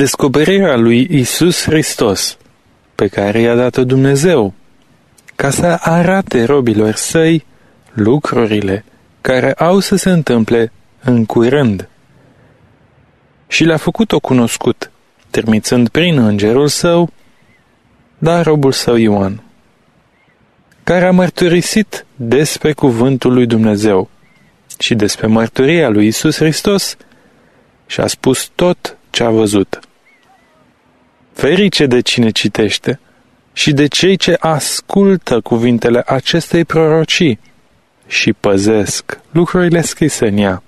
Descoperirea lui Isus Hristos, pe care i-a dat-o Dumnezeu, ca să arate robilor săi lucrurile care au să se întâmple în curând. Și le-a făcut-o cunoscut, trimițând prin îngerul său, dar robul său Ioan, care a mărturisit despre cuvântul lui Dumnezeu și despre mărturia lui Isus Hristos și a spus tot ce a văzut. Ferice de cine citește și de cei ce ascultă cuvintele acestei prorocii și păzesc lucrurile scrise în ea.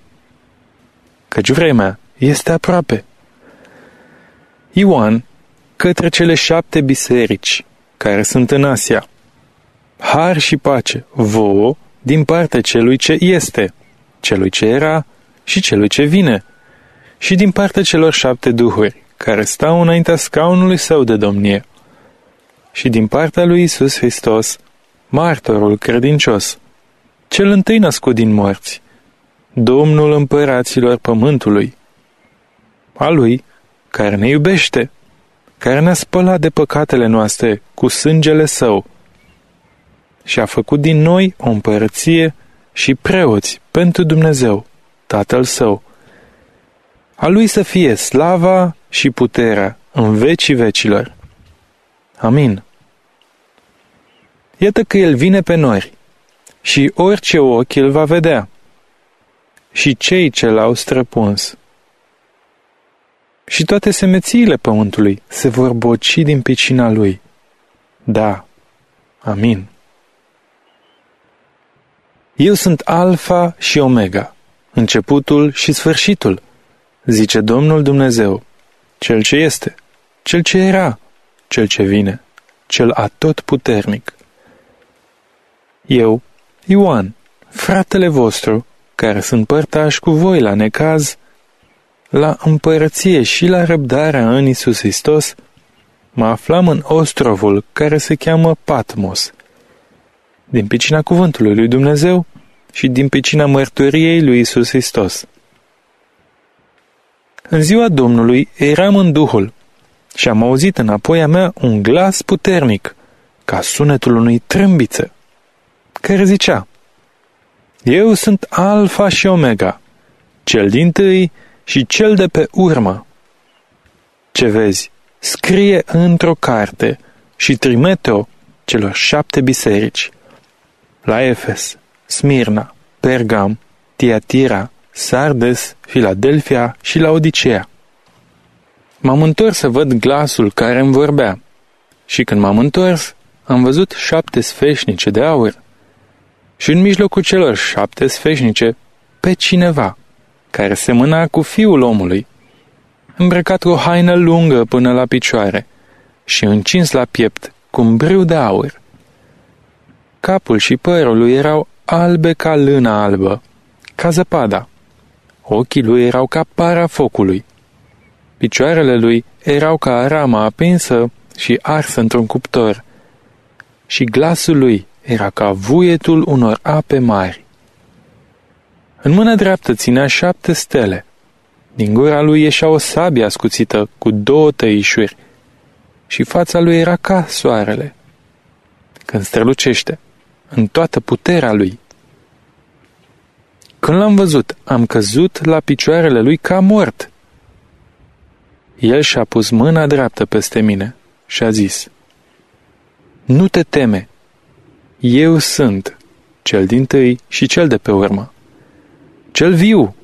Căci vremea este aproape. Ioan, către cele șapte biserici care sunt în Asia. Har și pace vouă din partea celui ce este, celui ce era și celui ce vine, și din partea celor șapte duhuri care stau înaintea scaunului său de domnie, și din partea lui Isus Hristos, martorul credincios, cel întâi născut din morți, Domnul împăraților pământului, a lui care ne iubește, care ne-a spălat de păcatele noastre cu sângele său și a făcut din noi o împărăție și preoți pentru Dumnezeu, Tatăl său. A lui să fie slava și puterea în vecii vecilor. Amin. Iată că El vine pe nori și orice ochi îl va vedea și cei ce l-au străpuns. Și toate semețiile pământului se vor boci din picina lui. Da. Amin. Eu sunt Alfa și Omega, începutul și sfârșitul, zice Domnul Dumnezeu, cel ce este, cel ce era, cel ce vine, cel atot puternic. Eu, Ioan, fratele vostru, care sunt părtași cu voi la necaz, la împărăție și la răbdarea în Isus Hristos, mă aflam în ostrovul care se cheamă Patmos. Din picina cuvântului lui Dumnezeu și din picina mărturiei lui Isus Hristos. În ziua Domnului eram în Duhul și am auzit înapoi a mea un glas puternic, ca sunetul unui trâmbiță, care zicea, Eu sunt Alfa și Omega, cel din tâi și cel de pe urmă. Ce vezi, scrie într-o carte și trimite-o celor șapte biserici. La Efes, Smirna, Pergam, Tiatira, Sardes, Filadelfia și la Odiseea. M-am întors să văd glasul care îmi vorbea și când m-am întors, am văzut șapte sfeșnice de aur și în mijlocul celor șapte sfeșnice pe cineva care semăna cu fiul omului, îmbrăcat cu o haină lungă până la picioare și încins la piept cu un brâu de aur. Capul și părul lui erau albe ca lână albă, ca zăpada. Ochii lui erau ca para focului. Picioarele lui erau ca rama apinsă și arsă într-un cuptor. Și glasul lui era ca vuietul unor ape mari. În mâna dreaptă ținea șapte stele. Din gura lui ieșea o sabie ascuțită cu două tăișuri și fața lui era ca soarele. Când strălucește, în toată puterea lui. Când l-am văzut, am căzut la picioarele lui ca mort. El și-a pus mâna dreaptă peste mine și a zis, Nu te teme, eu sunt cel din tâi și cel de pe urmă. Cel viu,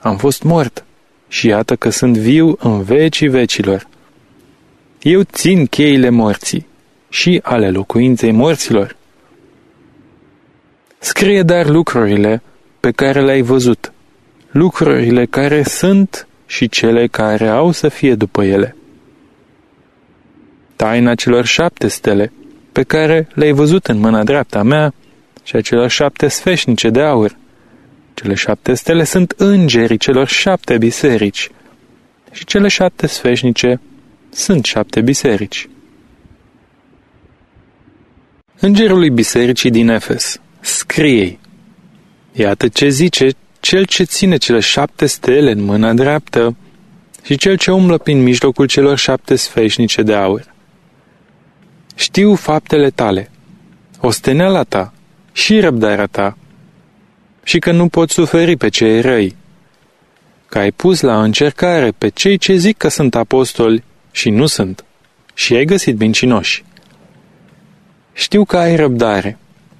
am fost mort și iată că sunt viu în vecii vecilor. Eu țin cheile morții și ale locuinței morților. Scrie dar lucrurile pe care le-ai văzut, lucrurile care sunt și cele care au să fie după ele. Taina celor șapte stele pe care le-ai văzut în mâna dreapta mea și a celor șapte sfeșnice de aur. Cele șapte stele sunt îngerii celor șapte biserici și cele șapte sfeșnice sunt șapte biserici. Îngerului bisericii din Efes, scrie Iată ce zice cel ce ține cele șapte stele în mâna dreaptă și cel ce umblă prin mijlocul celor șapte sfeșnice de aur. Știu faptele tale, osteneala ta și răbdarea ta, și că nu poți suferi pe cei răi, că ai pus la încercare pe cei ce zic că sunt apostoli și nu sunt, și ai găsit mincinoși. Știu că ai răbdare,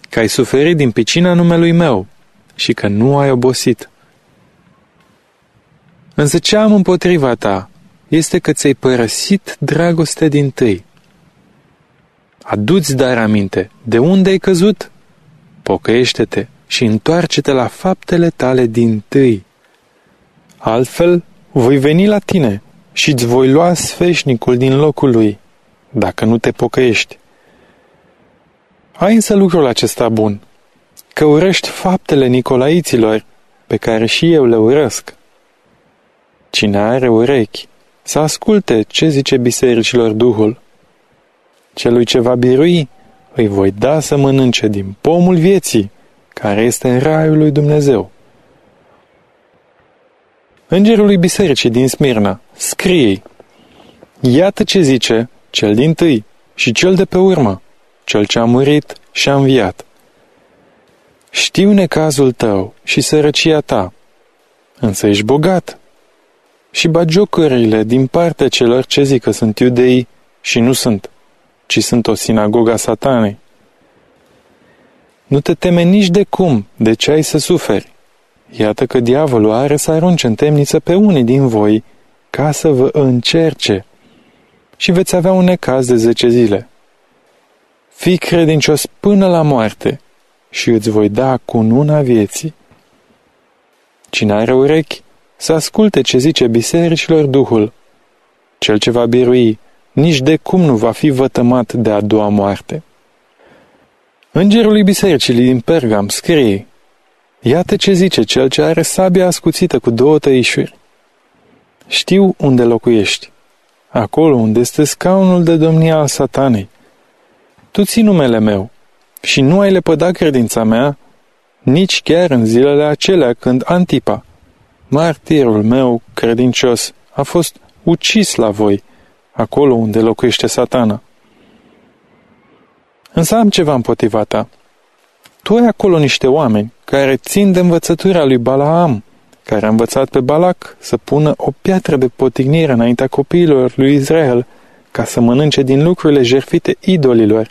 că ai suferit din picina numelui meu și că nu ai obosit. Însă ce am împotriva ta este că ți-ai părăsit dragoste din tâi. Aduți dar aminte, de unde ai căzut? Pocăiește-te și întoarce-te la faptele tale din tâi. Altfel, voi veni la tine și îți voi lua sfeșnicul din locul lui, dacă nu te pocăiești. Ai însă lucrul acesta bun, că urăști faptele nicolaiților, pe care și eu le urăsc. Cine are urechi, să asculte ce zice bisericilor Duhul. Celui ce va birui, îi voi da să mănânce din pomul vieții, care este în raiul lui Dumnezeu. Îngerului bisericii din Smirna, scrie Iată ce zice cel din tâi și cel de pe urmă, cel ce a murit și a înviat. Știu necazul tău și sărăcia ta, însă ești bogat. Și bagiocările din partea celor ce zic că sunt iudei și nu sunt, ci sunt o sinagoga satanei. Nu te teme nici de cum, de ce ai să suferi. Iată că diavolul are să arunce în temniță pe unii din voi ca să vă încerce și veți avea un necaz de zece zile. Fii credincios până la moarte și îți voi da cununa vieții. Cine are urechi, să asculte ce zice bisericilor Duhul. Cel ce va birui, nici de cum nu va fi vătămat de a doua moarte. Îngerului bisericii din Pergam scrie, Iată ce zice cel ce are sabia ascuțită cu două tăișuri. Știu unde locuiești, acolo unde este scaunul de domnia al satanei. Tu ții numele meu și nu ai lepădat credința mea, nici chiar în zilele acelea când Antipa, martirul meu credincios, a fost ucis la voi, acolo unde locuiește satana. Însă am ceva împotriva ta. Tu ai acolo niște oameni care țin de învățătura lui Balaam, care a învățat pe Balac să pună o piatră de potignire înaintea copiilor lui Israel, ca să mănânce din lucrurile jerfite idolilor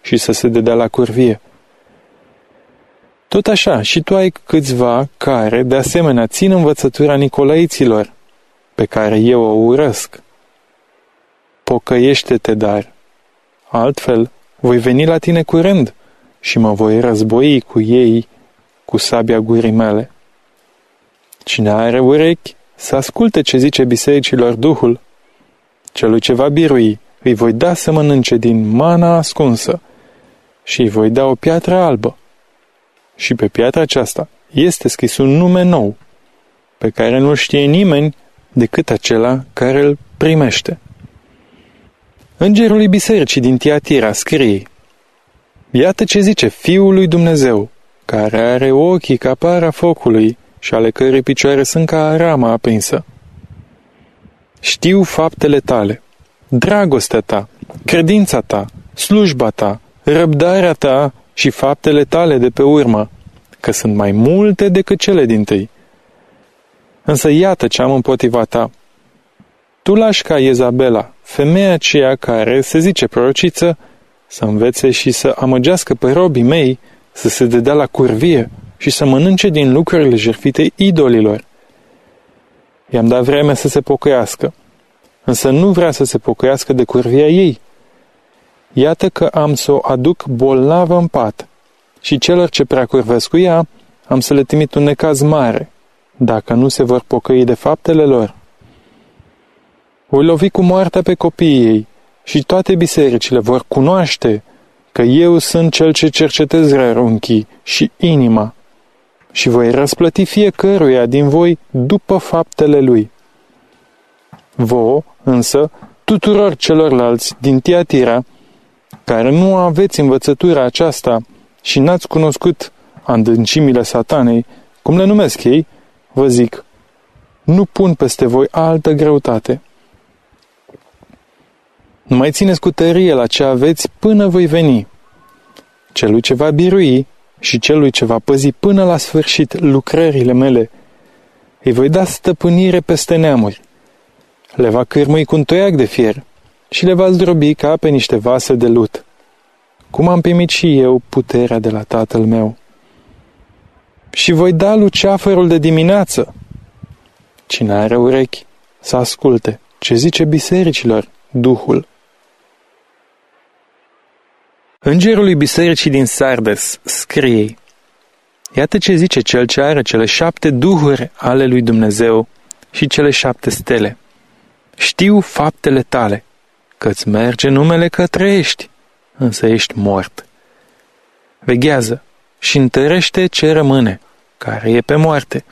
și să se dedea la curvie. Tot așa, și tu ai câțiva care, de asemenea, țin învățătura Nicolaiților, pe care eu o urăsc. Pocăiește-te, dar, altfel voi veni la tine curând și mă voi război cu ei cu sabia gurii mele. Cine are urechi, să asculte ce zice bisericilor Duhul. Celui ce va birui, îi voi da să mănânce din mana ascunsă și îi voi da o piatră albă. Și pe piatra aceasta este scris un nume nou, pe care nu știe nimeni decât acela care îl primește. Îngerului bisericii din Tiatira scrie, Iată ce zice Fiul lui Dumnezeu, care are ochii ca para focului și ale cărei picioare sunt ca rama aprinsă. Știu faptele tale, dragostea ta, credința ta, slujba ta, răbdarea ta și faptele tale de pe urmă, că sunt mai multe decât cele din tâi. Însă iată ce am împotriva ta. Tu lași ca Izabela, femeia aceea care se zice prorociță, să învețe și să amăgească pe robii mei să se dedea la curvie și să mănânce din lucrurile jertfite idolilor. I-am dat vreme să se pocăiască, însă nu vrea să se pocăiască de curvia ei. Iată că am să o aduc bolnavă în pat și celor ce prea curvesc cu ea am să le trimit un necaz mare, dacă nu se vor pocăi de faptele lor. Voi lovi cu moartea pe copiii ei și toate bisericile vor cunoaște că eu sunt cel ce cercetez rărunchii și inima și voi răsplăti fiecăruia din voi după faptele lui. Vă, însă, tuturor celorlalți din Tiatira, care nu aveți învățătura aceasta și n-ați cunoscut adâncimile satanei, cum le numesc ei, vă zic, Nu pun peste voi altă greutate. Mai țineți cu tărie la ce aveți până voi veni. Celui ce va birui și celui ce va păzi până la sfârșit lucrările mele, îi voi da stăpânire peste neamuri. Le va cârmui cu un toiac de fier și le va zdrobi ca pe niște vase de lut. Cum am primit și eu puterea de la tatăl meu. Și voi da luceafărul de dimineață. Cine are urechi, să asculte ce zice bisericilor Duhul. Îngerului bisericii din Sardes scrie Iată ce zice cel ce are cele șapte duhuri ale lui Dumnezeu și cele șapte stele. Știu faptele tale, că-ți merge numele că trăiești, însă ești mort. Veghează și întărește ce rămâne, care e pe moarte,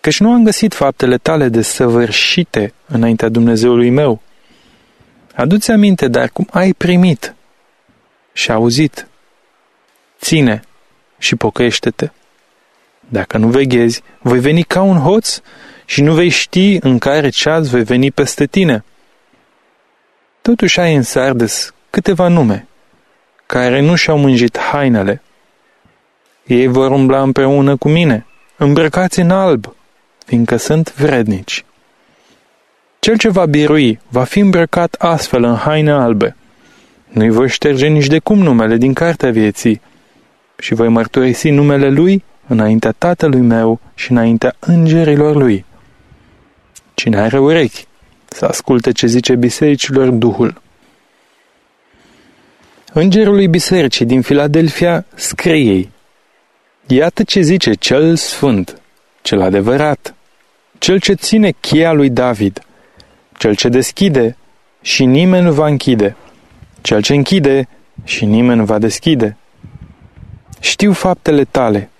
căci nu am găsit faptele tale de săvârșite înaintea Dumnezeului meu. Adu-ți aminte, dar cum ai primit și auzit. Ține și pocăiește-te. Dacă nu veghezi, voi veni ca un hoț și nu vei ști în care ceas voi veni peste tine. Totuși ai în Sardes câteva nume, care nu și-au mânjit hainele. Ei vor umbla împreună cu mine, îmbrăcați în alb, fiindcă sunt vrednici. Cel ce va birui va fi îmbrăcat astfel în haine albe. Nu-i voi șterge nici de cum numele din cartea vieții și voi mărturisi numele lui înaintea tatălui meu și înaintea îngerilor lui. Cine are urechi, să asculte ce zice bisericilor Duhul. Îngerului bisericii din Filadelfia scrie ei, Iată ce zice cel sfânt, cel adevărat, cel ce ține cheia lui David, cel ce deschide și nimeni nu va închide, cel ce închide și nimeni nu va deschide. Știu faptele tale.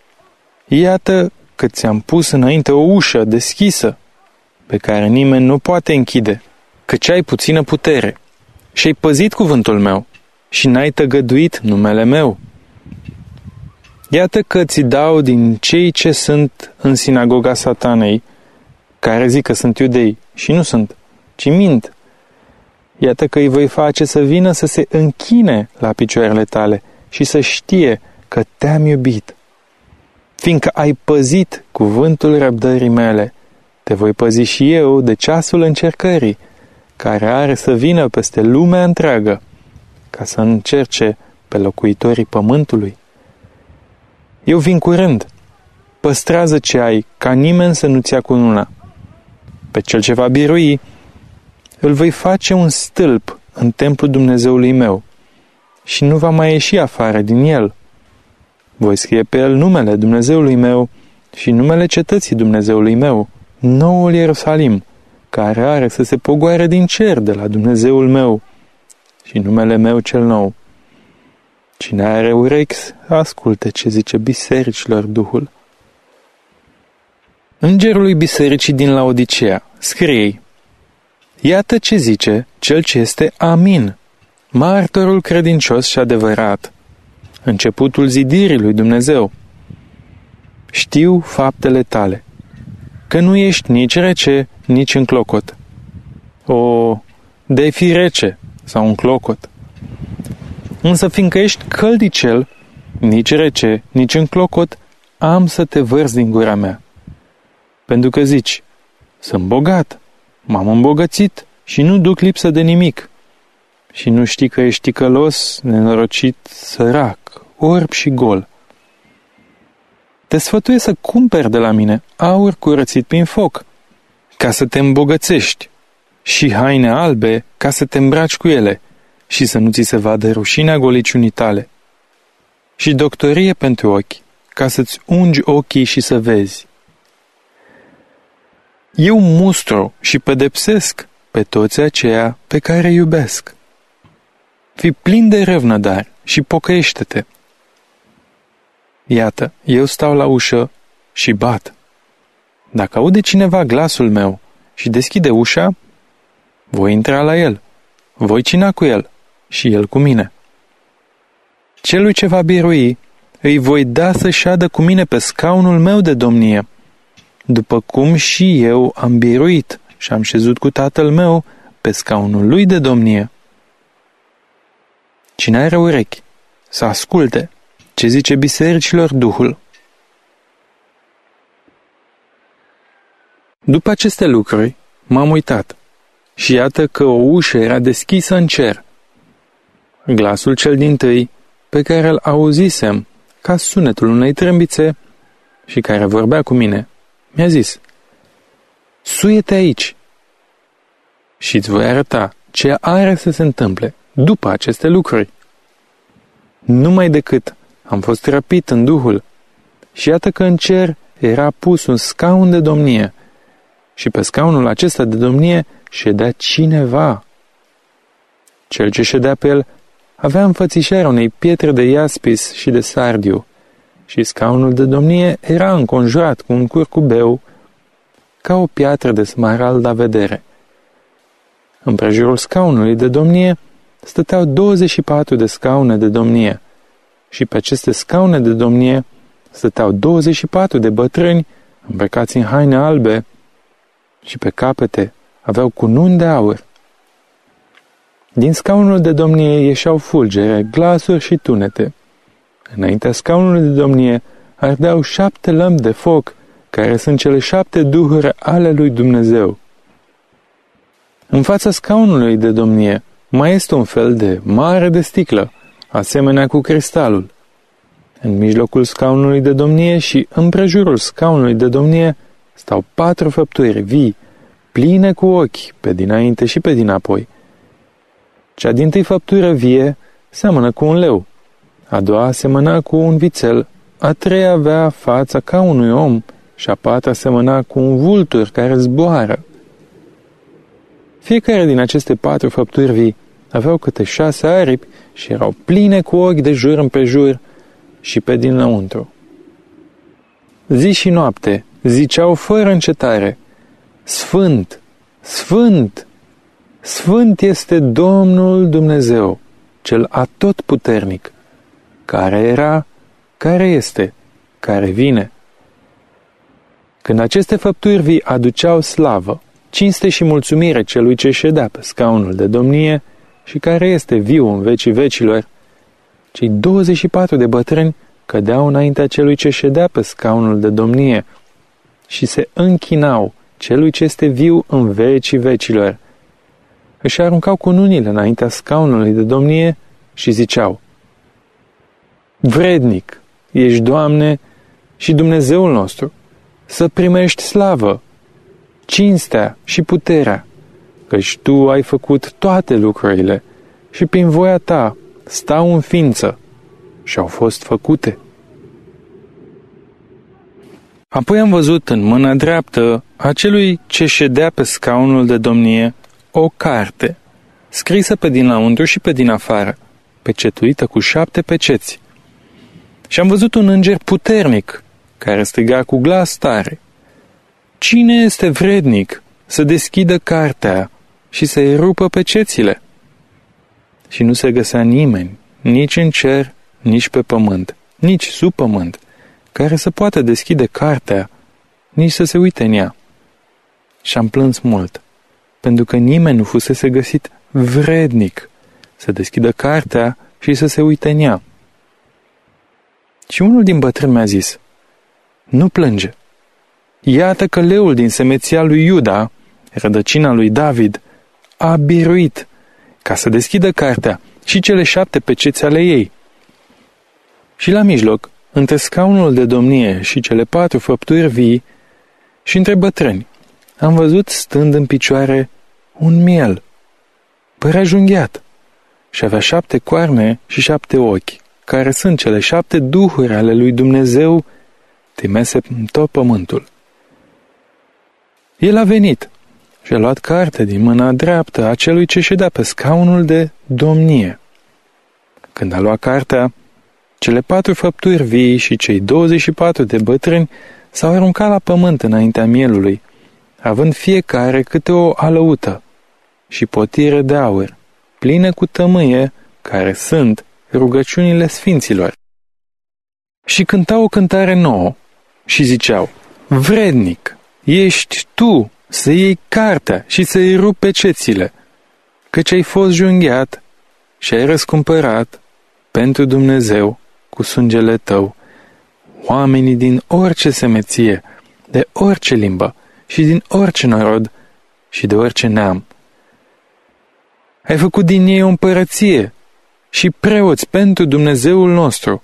Iată că ți-am pus înainte o ușă deschisă, pe care nimeni nu poate închide, căci ai puțină putere și ai păzit cuvântul meu și n-ai tăgăduit numele meu. Iată că ți dau din cei ce sunt în sinagoga satanei, care zic că sunt iudei și nu sunt, ci mint. Iată că îi voi face să vină să se închine la picioarele tale și să știe că te-am iubit. Fiindcă ai păzit cuvântul răbdării mele, te voi păzi și eu de ceasul încercării, care are să vină peste lumea întreagă, ca să încerce pe locuitorii pământului. Eu vin curând. Păstrează ce ai, ca nimeni să nu-ți ia cu una. Pe cel ce va birui, îl voi face un stâlp în templul Dumnezeului meu și nu va mai ieși afară din el. Voi scrie pe el numele Dumnezeului meu și numele cetății Dumnezeului meu, noul Ierusalim, care are să se pogoare din cer de la Dumnezeul meu și numele meu cel nou. Cine are urechi, asculte ce zice bisericilor Duhul. Îngerului bisericii din Laodicea, scrie Iată ce zice cel ce este Amin, martorul credincios și adevărat, începutul zidirii lui Dumnezeu. Știu faptele tale, că nu ești nici rece, nici în clocot. O, de fi rece sau un clocot. Însă fiindcă ești căldicel, nici rece, nici în clocot, am să te vărs din gura mea. Pentru că zici, sunt bogat, m-am îmbogățit și nu duc lipsă de nimic. Și nu știi că ești călos, nenorocit, sărac, orb și gol. Te sfătuiesc să cumperi de la mine aur curățit prin foc, ca să te îmbogățești, și haine albe ca să te îmbraci cu ele și să nu ți se vadă rușinea goliciunii tale. Și doctorie pentru ochi, ca să-ți ungi ochii și să vezi. Eu mustru și pedepsesc pe toți aceia pe care iubesc. Fii plin de revnădar și pocăiește-te. Iată, eu stau la ușă și bat. Dacă aude cineva glasul meu și deschide ușa, voi intra la el, voi cina cu el și el cu mine. Celui ce va birui, îi voi da să șadă cu mine pe scaunul meu de domnie după cum și eu am biruit și am șezut cu tatăl meu pe scaunul lui de domnie. Cine are urechi, să asculte ce zice bisericilor Duhul. După aceste lucruri, m-am uitat și iată că o ușă era deschisă în cer. Glasul cel din tâi, pe care îl auzisem ca sunetul unei trâmbițe și care vorbea cu mine, mi-a zis, Suie-te aici și îți voi arăta ce are să se întâmple după aceste lucruri. Numai decât am fost răpit în Duhul și iată că în cer era pus un scaun de domnie și pe scaunul acesta de domnie ședea cineva. Cel ce ședea pe el avea înfățișarea unei pietre de iaspis și de sardiu și scaunul de domnie era înconjurat cu un curcubeu ca o piatră de smarald la vedere. În prejurul scaunului de domnie stăteau 24 de scaune de domnie și pe aceste scaune de domnie stăteau 24 de bătrâni îmbrăcați în haine albe și pe capete aveau cununi de aur. Din scaunul de domnie ieșeau fulgere, glasuri și tunete. Înaintea scaunului de domnie ardeau șapte lămpi de foc, care sunt cele șapte duhuri ale lui Dumnezeu. În fața scaunului de domnie mai este un fel de mare de sticlă, asemenea cu cristalul. În mijlocul scaunului de domnie și împrejurul scaunului de domnie stau patru făpturi vii, pline cu ochi, pe dinainte și pe dinapoi. Cea din tâi făptură vie seamănă cu un leu, a doua semăna cu un vițel, a treia avea fața ca unui om și a patra semăna cu un vultur care zboară. Fiecare din aceste patru făpturi vii aveau câte șase aripi și erau pline cu ochi de jur împrejur și pe dinăuntru. Zi și noapte ziceau fără încetare, Sfânt, Sfânt, Sfânt este Domnul Dumnezeu, cel atotputernic, care era, care este, care vine. Când aceste făpturi vii aduceau slavă, cinste și mulțumire celui ce ședea pe scaunul de domnie și care este viu în vecii vecilor, cei 24 de bătrâni cădeau înaintea celui ce ședea pe scaunul de domnie și se închinau celui ce este viu în vecii vecilor. Își aruncau cununile înaintea scaunului de domnie și ziceau, Vrednic, ești, Doamne, și Dumnezeul nostru, să primești slavă, cinstea și puterea, căci Tu ai făcut toate lucrurile și prin voia Ta stau în ființă și au fost făcute. Apoi am văzut în mâna dreaptă a celui ce ședea pe scaunul de domnie o carte, scrisă pe din lăuntru și pe din afară, pecetuită cu șapte peceți. Și am văzut un înger puternic, care striga cu glas tare. Cine este vrednic să deschidă cartea și să-i rupă pecețile? Și nu se găsea nimeni, nici în cer, nici pe pământ, nici sub pământ, care să poată deschide cartea, nici să se uite în ea. Și am plâns mult, pentru că nimeni nu fusese găsit vrednic să deschidă cartea și să se uite în ea. Și unul din bătrâni mi-a zis, nu plânge. Iată că leul din semeția lui Iuda, rădăcina lui David, a biruit ca să deschidă cartea și cele șapte peceți ale ei. Și la mijloc între scaunul de domnie și cele patru făpturi vii și între bătrâni, am văzut stând în picioare un miel, părea junghiat și avea șapte coarne și șapte ochi, care sunt cele șapte duhuri ale lui Dumnezeu timese în tot pământul. El a venit și a luat carte din mâna dreaptă a celui ce ședea pe scaunul de domnie. Când a luat cartea, cele patru făpturi vii și cei 24 de bătrâni s-au aruncat la pământ înaintea mielului, având fiecare câte o alăută și potire de aur, pline cu tămâie, care sunt rugăciunile sfinților. Și cântau o cântare nouă și ziceau, Vrednic, ești tu să iei cartea și să-i rupe cețile, căci ai fost junghiat și ai răscumpărat pentru Dumnezeu cu sângele tău oamenii din orice semeție, de orice limbă și din orice norod și de orice neam. Ai făcut din ei o împărăție și preoți pentru Dumnezeul nostru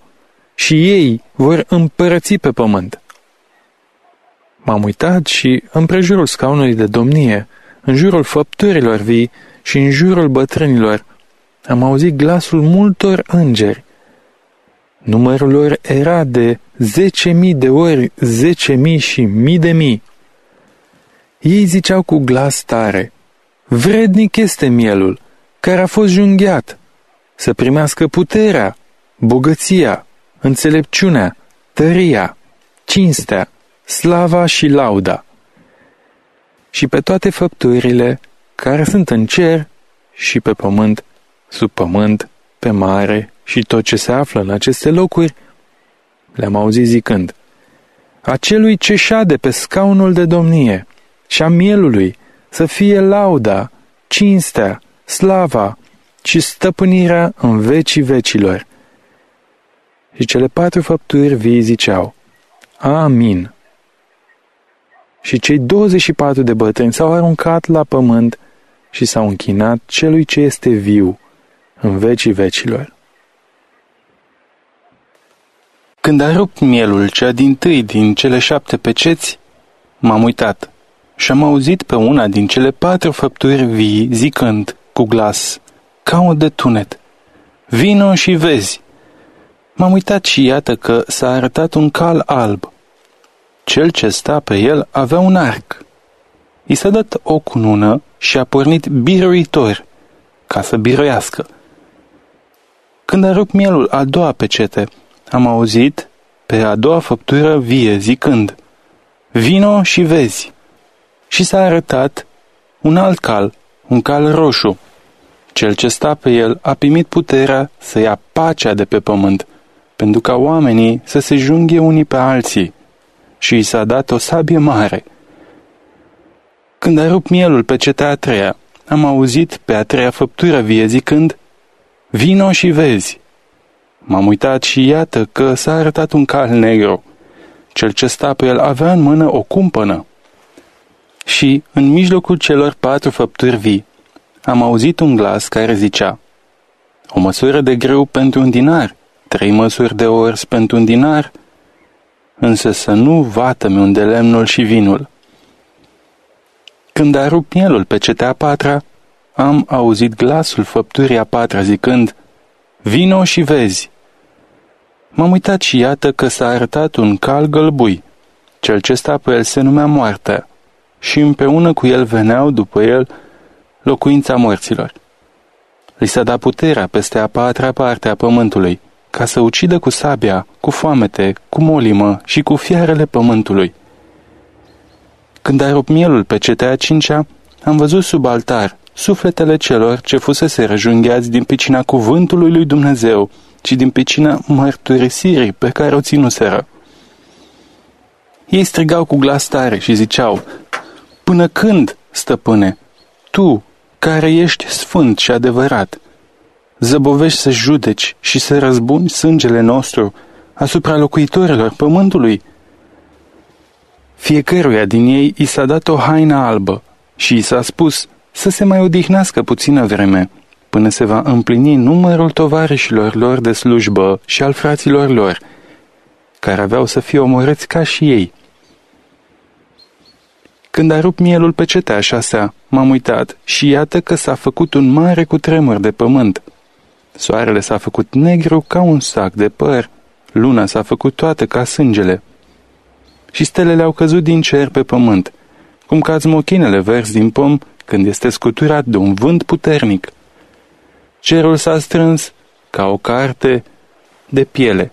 și ei vor împărăți pe pământ. M-am uitat și împrejurul scaunului de domnie, în jurul făpturilor vii și în jurul bătrânilor, am auzit glasul multor îngeri. Numărul lor era de zece mii de ori zece mii și mii de mii. Ei ziceau cu glas tare, vrednic este mielul, care a fost junghiat, să primească puterea, bogăția, înțelepciunea, tăria, cinstea, slava și lauda. Și pe toate făpturile care sunt în cer și pe pământ, sub pământ, pe mare și tot ce se află în aceste locuri, le-am auzit zicând, Acelui ce șade pe scaunul de domnie și a mielului să fie lauda, cinstea, slava și stăpânirea în vecii vecilor. Și cele patru făpturi vii ziceau, Amin. Și cei 24 de bătrâni s-au aruncat la pământ și s-au închinat celui ce este viu în vecii vecilor. Când a rupt mielul cea din tâi din cele șapte peceți, m-am uitat și am auzit pe una din cele patru făpturi vii zicând cu glas, ca un detunet, Vino și vezi! M-am uitat și iată că s-a arătat un cal alb. Cel ce sta pe el avea un arc. I s-a dat o cunună și a pornit biruitor, ca să biroiască. Când a rupt mielul a doua pecete, am auzit pe a doua făptură vie zicând, Vino și vezi. Și s-a arătat un alt cal, un cal roșu. Cel ce sta pe el a primit puterea să ia pacea de pe pământ, pentru ca oamenii să se junghe unii pe alții. Și i s-a dat o sabie mare. Când a rupt mielul pe cetea a treia, am auzit pe a treia făptură vie zicând, Vino și vezi. M-am uitat și iată că s-a arătat un cal negru. Cel ce sta pe el avea în mână o cumpănă. Și, în mijlocul celor patru făpturi vii, am auzit un glas care zicea, O măsură de greu pentru un dinar, trei măsuri de ors pentru un dinar, însă să nu vată-mi unde lemnul și vinul. Când a rupt mielul pe cetea patra, am auzit glasul făpturii a patra zicând, Vino și vezi. M-am uitat și iată că s-a arătat un cal gălbui. Cel ce sta pe el se numea moartea și împreună cu el veneau după el locuința morților. Li s-a dat puterea peste a patra parte a pământului, ca să ucidă cu sabia, cu foamete, cu molimă și cu fiarele pământului. Când a rupt mielul pe cetea cincea, am văzut sub altar sufletele celor ce fusese răjungheați din picina cuvântului lui Dumnezeu, ci din picina mărturisirii pe care o ținuseră. Ei strigau cu glas tare și ziceau, Până când, stăpâne, tu, care ești sfânt și adevărat, zăbovești să judeci și să răzbuni sângele nostru asupra locuitorilor pământului? Fiecăruia din ei i s-a dat o haină albă și i s-a spus să se mai odihnească puțină vreme, până se va împlini numărul tovarășilor lor de slujbă și al fraților lor, care aveau să fie omorâți ca și ei. Când a rupt mielul pe cetea șasea, m-am uitat și iată că s-a făcut un mare cutremur de pământ. Soarele s-a făcut negru ca un sac de păr, luna s-a făcut toată ca sângele. Și stelele au căzut din cer pe pământ, cum cad smochinele verzi din pom când este scuturat de un vânt puternic. Cerul s-a strâns ca o carte de piele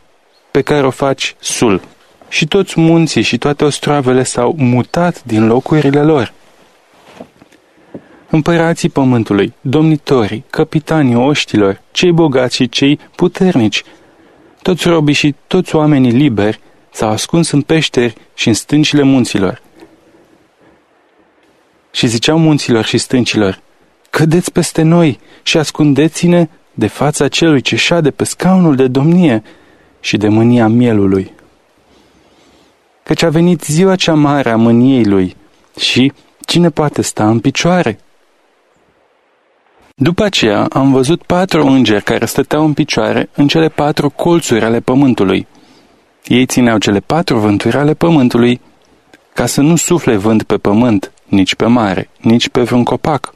pe care o faci sul. Și toți munții și toate ostroavele s-au mutat din locurile lor. Împărații pământului, domnitorii, capitanii oștilor, cei bogați și cei puternici, toți robii și toți oamenii liberi s-au ascuns în peșteri și în stâncile munților. Și ziceau munților și stâncilor, Cădeți peste noi și ascundeți-ne de fața celui ce șade pe scaunul de domnie și de mânia mielului. Căci a venit ziua cea mare a mâniei lui și cine poate sta în picioare? După aceea am văzut patru îngeri care stăteau în picioare în cele patru colțuri ale pământului. Ei țineau cele patru vânturi ale pământului ca să nu sufle vânt pe pământ, nici pe mare, nici pe vreun copac.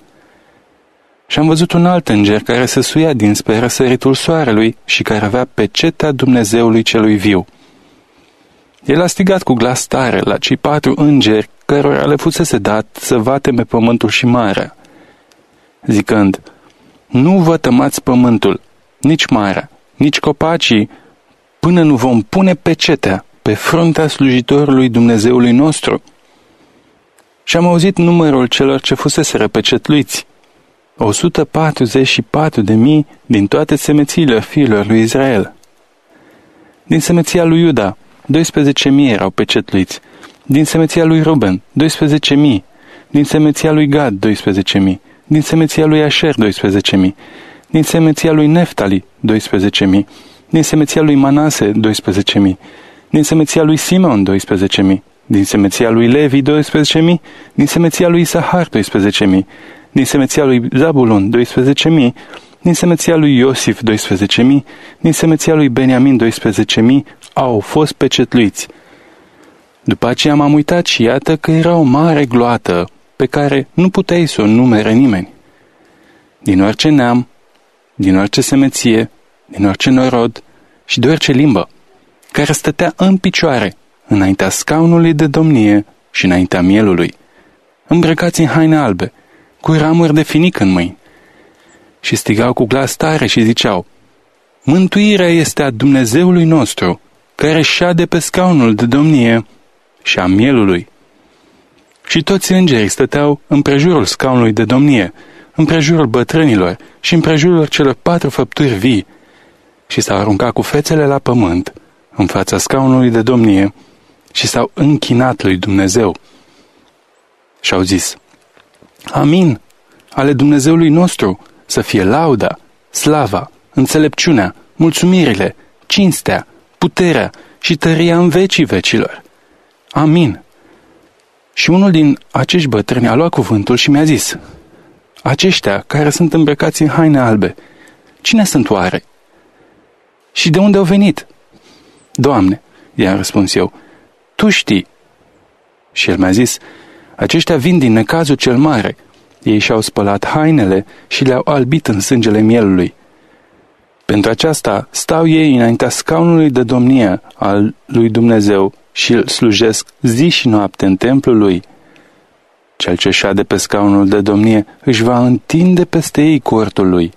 Și am văzut un alt înger care se suia dinspre răsăritul soarelui și care avea pecetea Dumnezeului celui viu. El a strigat cu glas tare la cei patru îngeri cărora le fusese dat să vateme pământul și marea, zicând, Nu vă tămați pământul, nici marea, nici copacii, până nu vom pune pecetea pe fruntea slujitorului Dumnezeului nostru. Și am auzit numărul celor ce fusese răpecetluiți, 144 de mii din toate semețiile fiilor lui Israel. Din semeția lui Iuda, 12.000 erau pecetluiți. Din semeția lui Ruben, 12.000. Din semeția lui Gad, 12.000. Din semeția lui Asher, 12.000. Din semeția lui Neftali, 12.000. Din semeția lui Manase, 12.000. Din semeția lui Simon, 12.000. Din semeția lui Levi, 12.000. Din semeția lui Isahar, 12.000 din semeția lui Zabulon 12.000, din semeția lui Iosif 12.000, din semeția lui Beniamin 12.000 au fost pecetluiți. După aceea m-am uitat și iată că era o mare gloată pe care nu puteai să o numere nimeni. Din orice neam, din orice semeție, din orice norod și de orice limbă, care stătea în picioare înaintea scaunului de domnie și înaintea mielului, îmbrăcați în haine albe, cu ramuri de finic în mâini. Și strigau cu glas tare și ziceau, Mântuirea este a Dumnezeului nostru, care șade pe scaunul de domnie și a mielului. Și toți îngerii stăteau împrejurul scaunului de domnie, împrejurul bătrânilor și împrejurul celor patru făpturi vii, și s-au aruncat cu fețele la pământ, în fața scaunului de domnie, și s-au închinat lui Dumnezeu. Și au zis, Amin, ale Dumnezeului nostru, să fie lauda, slava, înțelepciunea, mulțumirile, cinstea, puterea și tăria în vecii vecilor. Amin. Și unul din acești bătrâni a luat cuvântul și mi-a zis, Aceștia care sunt îmbrăcați în haine albe, cine sunt oare? Și de unde au venit? Doamne, i-am răspuns eu, Tu știi. Și el mi-a zis, aceștia vin din necazul cel mare. Ei și-au spălat hainele și le-au albit în sângele mielului. Pentru aceasta stau ei înaintea scaunului de domnie al lui Dumnezeu și îl slujesc zi și noapte în templul lui. Cel ce șade pe scaunul de domnie își va întinde peste ei cortul lui.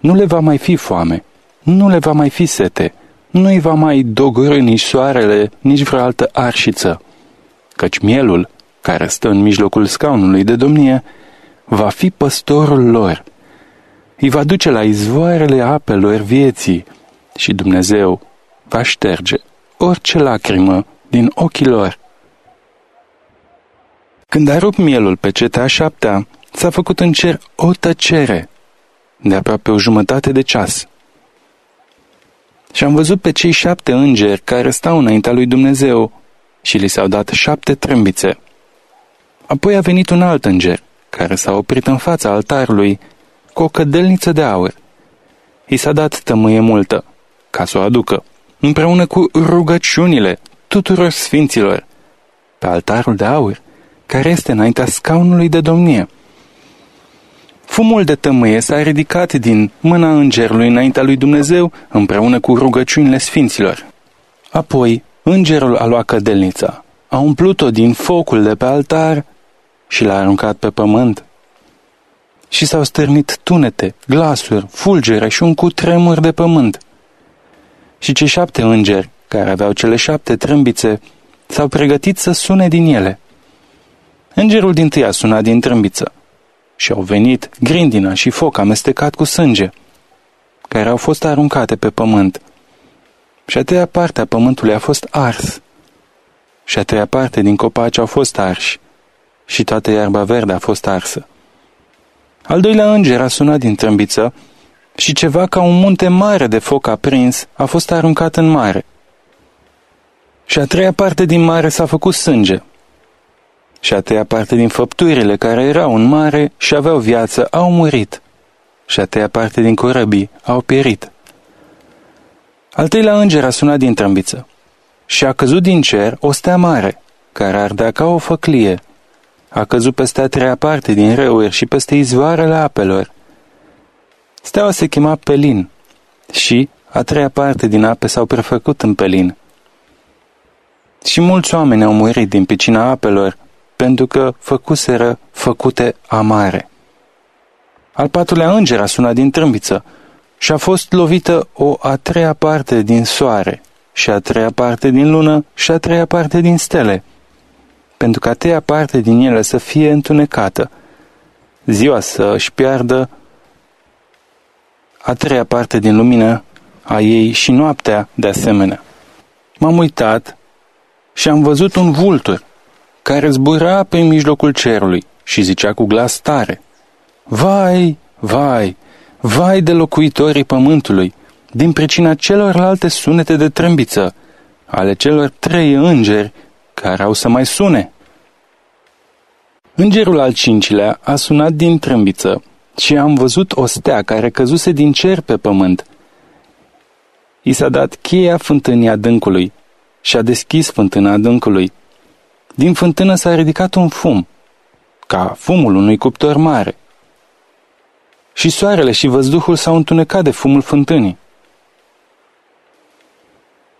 Nu le va mai fi foame, nu le va mai fi sete, nu îi va mai dogorâ nici soarele, nici vreo altă arșiță, căci mielul care stă în mijlocul scaunului de domnie, va fi păstorul lor. Îi va duce la izvoarele apelor vieții și Dumnezeu va șterge orice lacrimă din ochii lor. Când a rupt mielul pe cetea șaptea, s-a făcut în cer o tăcere de aproape o jumătate de ceas. Și am văzut pe cei șapte îngeri care stau înaintea lui Dumnezeu și li s-au dat șapte trâmbițe. Apoi a venit un alt înger, care s-a oprit în fața altarului cu o cădelniță de aur. I s-a dat tămâie multă, ca să o aducă, împreună cu rugăciunile tuturor sfinților, pe altarul de aur, care este înaintea scaunului de domnie. Fumul de tămâie s-a ridicat din mâna îngerului înaintea lui Dumnezeu, împreună cu rugăciunile sfinților. Apoi, îngerul a luat cădelnița, a umplut-o din focul de pe altar și l-a aruncat pe pământ. Și s-au stârnit tunete, glasuri, fulgere și un cutremur de pământ. Și cei șapte îngeri, care aveau cele șapte trâmbițe, s-au pregătit să sune din ele. Îngerul din tâi a sunat din trâmbiță și au venit grindina și foc amestecat cu sânge, care au fost aruncate pe pământ. Și a treia parte a pământului a fost ars, și a treia parte din copaci au fost arși și toată iarba verde a fost arsă. Al doilea înger a sunat din trâmbiță și ceva ca un munte mare de foc aprins a fost aruncat în mare. Și a treia parte din mare s-a făcut sânge. Și a treia parte din făpturile care erau în mare și aveau viață au murit. Și a treia parte din corăbii au pierit. Al treilea înger a sunat din trâmbiță și a căzut din cer o stea mare, care ardea ca o făclie. A căzut peste a treia parte din râuri și peste izvoarele apelor. Steaua se chema Pelin și a treia parte din ape s-au prefăcut în Pelin. Și mulți oameni au murit din picina apelor, pentru că făcuseră făcute amare. Al patrulea înger a sunat din trâmbiță și a fost lovită o a treia parte din soare și a treia parte din lună și a treia parte din stele, pentru că a treia parte din ele să fie întunecată, ziua să își piardă a treia parte din lumină a ei și noaptea de asemenea. M-am uitat și am văzut un vultur care zbura pe mijlocul cerului și zicea cu glas tare, Vai, vai, vai de locuitorii pământului, din pricina celorlalte sunete de trâmbiță, ale celor trei îngeri care au să mai sune. Îngerul al cincilea a sunat din trâmbiță și am văzut o stea care căzuse din cer pe pământ. I s-a dat cheia fântânii adâncului și a deschis fântâna adâncului. Din fântână s-a ridicat un fum, ca fumul unui cuptor mare. Și soarele și văzduhul s-au întunecat de fumul fântânii.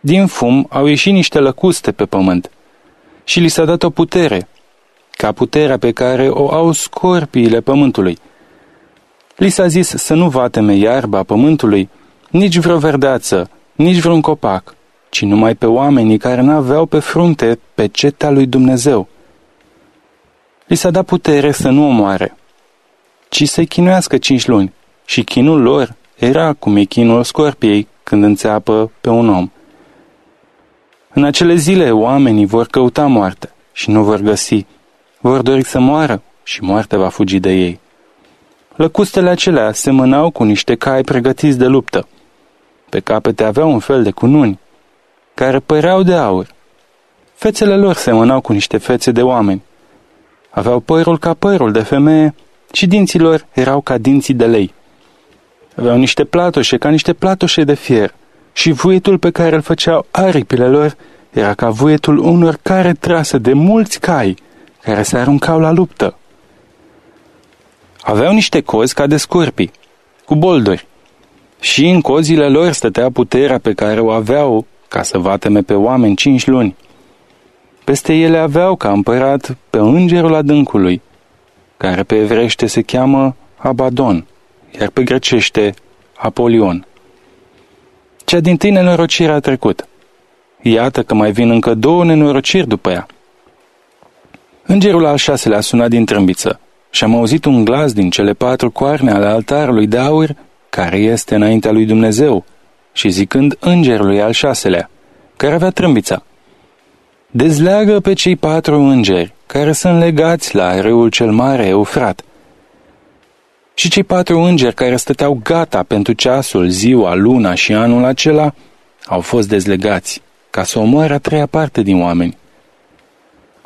Din fum au ieșit niște lăcuste pe pământ și li s-a dat o putere, ca puterea pe care o au scorpiile pământului. Li s-a zis să nu vateme iarba pământului, nici vreo verdeață, nici vreun copac, ci numai pe oamenii care n-aveau pe frunte pe ceta lui Dumnezeu. Li s-a dat putere să nu omoare, ci să-i chinuiască cinci luni, și chinul lor era cum e chinul scorpiei când înțeapă pe un om. În acele zile oamenii vor căuta moarte și nu vor găsi, vor dori să moară și moartea va fugi de ei. Lăcustele acelea semănau cu niște cai pregătiți de luptă. Pe capete aveau un fel de cununi, care păreau de aur. Fețele lor semănau cu niște fețe de oameni. Aveau părul ca părul de femeie și dinții lor erau ca dinții de lei. Aveau niște platoșe ca niște platoșe de fier și vuietul pe care îl făceau aripile lor era ca vuietul unor care trase de mulți cai care se aruncau la luptă. Aveau niște cozi ca de scurpii, cu bolduri, și în cozile lor stătea puterea pe care o aveau ca să vateme pe oameni cinci luni. Peste ele aveau ca împărat pe îngerul adâncului, care pe evrește se cheamă Abadon, iar pe grecește Apolion. Cea din tine nenorocire a trecut. Iată că mai vin încă două nenorociri după ea. Îngerul al șaselea a sunat din trâmbiță și am auzit un glas din cele patru coarne ale altarului de aur care este înaintea lui Dumnezeu și zicând îngerului al șaselea, care avea trâmbița, Dezleagă pe cei patru îngeri care sunt legați la râul cel mare Eufrat. Și cei patru îngeri care stăteau gata pentru ceasul, ziua, luna și anul acela au fost dezlegați ca să omoare a treia parte din oameni.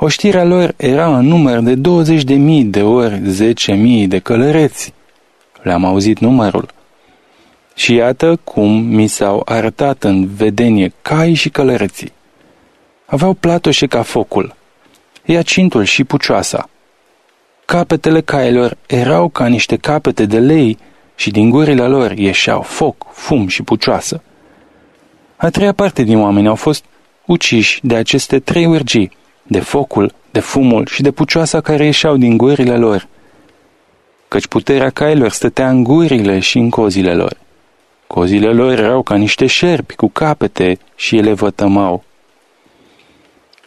Oștirea lor era în număr de 20 de mii de ori 10 mii de călăreți. Le-am auzit numărul. Și iată cum mi s-au arătat în vedenie cai și călăreții. Aveau platoșe ca focul, iacintul și pucioasa. Capetele cailor erau ca niște capete de lei și din gurile lor ieșeau foc, fum și pucioasă. A treia parte din oameni au fost uciși de aceste trei urgii, de focul, de fumul și de pucioasa care ieșeau din gurile lor, căci puterea cailor stătea în gurile și în cozile lor. Cozile lor erau ca niște șerpi cu capete și ele vătămau.